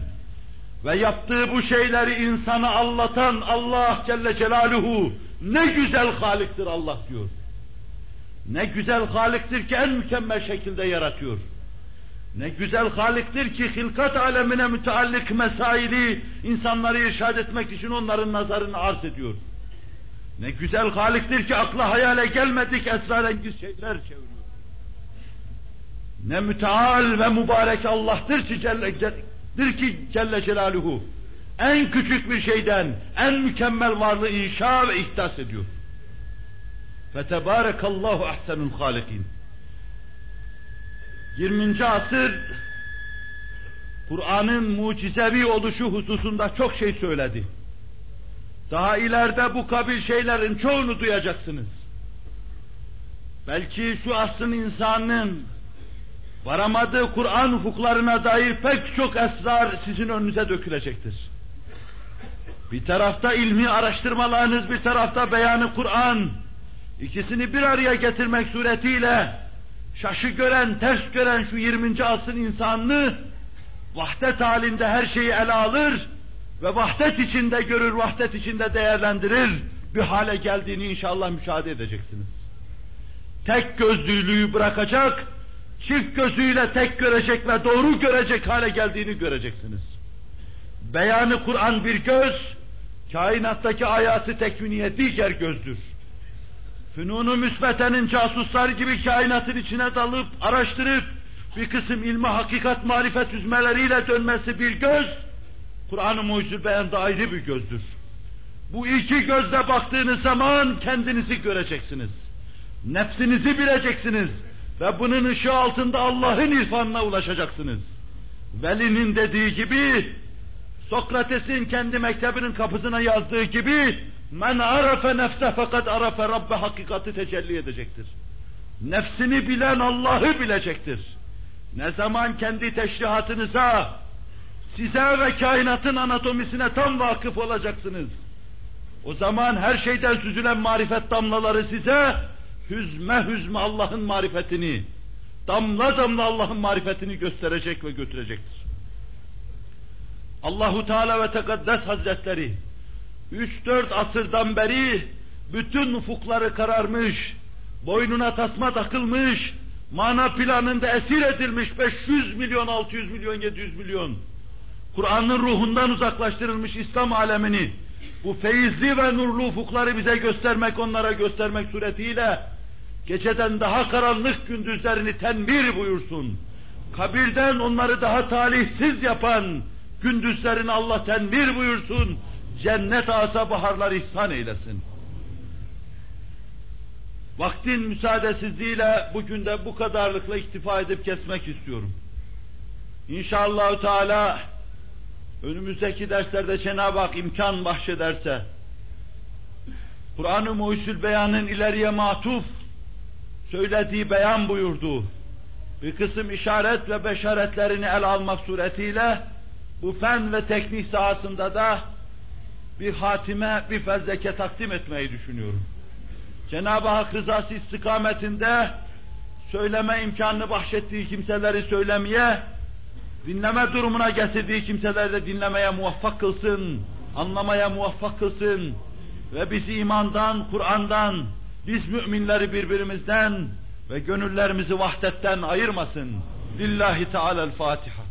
ve yaptığı bu şeyleri insana anlatan Allah Celle Celaluhu ne güzel haliktir Allah diyor. Ne güzel haliktir ki en mükemmel şekilde yaratıyor. Ne güzel Halik'tir ki hilkat alemine müteallik mesaili insanları irşad etmek için onların nazarını arz ediyor. Ne güzel Halik'tir ki akla hayale gelmedik esrarengiz şeyler çeviriyor. Ne müteal ve mübarek Allah'tır ki Celle, ki Celle Celaluhu. En küçük bir şeyden en mükemmel varlığı inşa ve ihdas ediyor. Fetebarekallahu ahsenul halikin. 20. asır Kur'an'ın mucizevi oluşu hususunda çok şey söyledi. Daha ileride bu kabil şeylerin çoğunu duyacaksınız. Belki şu asrın insanın varamadığı Kur'an hukuklarına dair pek çok esrar sizin önünüze dökülecektir. Bir tarafta ilmi araştırmalarınız, bir tarafta beyanı Kur'an, ikisini bir araya getirmek suretiyle şaşı gören, ters gören şu 20. asrın insanını vahdet halinde her şeyi ele alır ve vahdet içinde görür, vahdet içinde değerlendirir bir hale geldiğini inşallah müşahede edeceksiniz. Tek gözlülüğü bırakacak, çift gözüyle tek görecek ve doğru görecek hale geldiğini göreceksiniz. Beyanı Kur'an bir göz, kainattaki hayatı tekviniye diğer gözdür. Fünunu müsbetenin casuslar gibi kainatın içine dalıp, araştırıp, bir kısım ilmi hakikat marifet üzmeleriyle dönmesi bir göz, Kur'an-ı Mucizül Beyan'da ayrı bir gözdür. Bu iki gözle baktığınız zaman kendinizi göreceksiniz. Nefsinizi bileceksiniz. Ve bunun ışığı altında Allah'ın irfanına ulaşacaksınız. Veli'nin dediği gibi, Sokrates'in kendi mektebinin kapısına yazdığı gibi, Men arafe nefse fakat arafe Rabbe hakikati tecelli edecektir. Nefsini bilen Allah'ı bilecektir. Ne zaman kendi teşrihatınıza, size ve kainatın anatomisine tam vakıf olacaksınız. O zaman her şeyden süzülen marifet damlaları size, hüzme hüzme Allah'ın marifetini, damla damla Allah'ın marifetini gösterecek ve götürecektir. Allahu Teala ve Tekaddes Hazretleri, 3-4 asırdan beri bütün ufukları kararmış, boynuna tasma takılmış, mana planında esir edilmiş 500 milyon, 600 milyon, 700 milyon, Kur'an'ın ruhundan uzaklaştırılmış İslam alemini, bu feyizli ve nurlu ufukları bize göstermek, onlara göstermek suretiyle, geceden daha karanlık gündüzlerini tenbir buyursun. Kabirden onları daha talihsiz yapan gündüzlerini Allah tenbir buyursun cennet asa baharlar ihsan eylesin. Vaktin müsaadesizliğiyle bugün de bu kadarlıkla iktifa edip kesmek istiyorum. İnşallah Teala önümüzdeki derslerde Cenab-ı Hak imkan bahşederse Kur'an-ı Muhyüzül Beyan'ın ileriye matuf söylediği beyan buyurduğu bir kısım işaret ve beşaretlerini el almak suretiyle bu fen ve teknik sahasında da bir hatime, bir fezleke takdim etmeyi düşünüyorum. Cenab-ı Hak rızası istikametinde söyleme imkanını bahşettiği kimseleri söylemeye, dinleme durumuna getirdiği kimseleri de dinlemeye muvaffak kılsın, anlamaya muvaffak kılsın ve bizi imandan, Kur'an'dan, biz müminleri birbirimizden ve gönüllerimizi vahdetten ayırmasın. Lillahi Teala'l-Fatiha.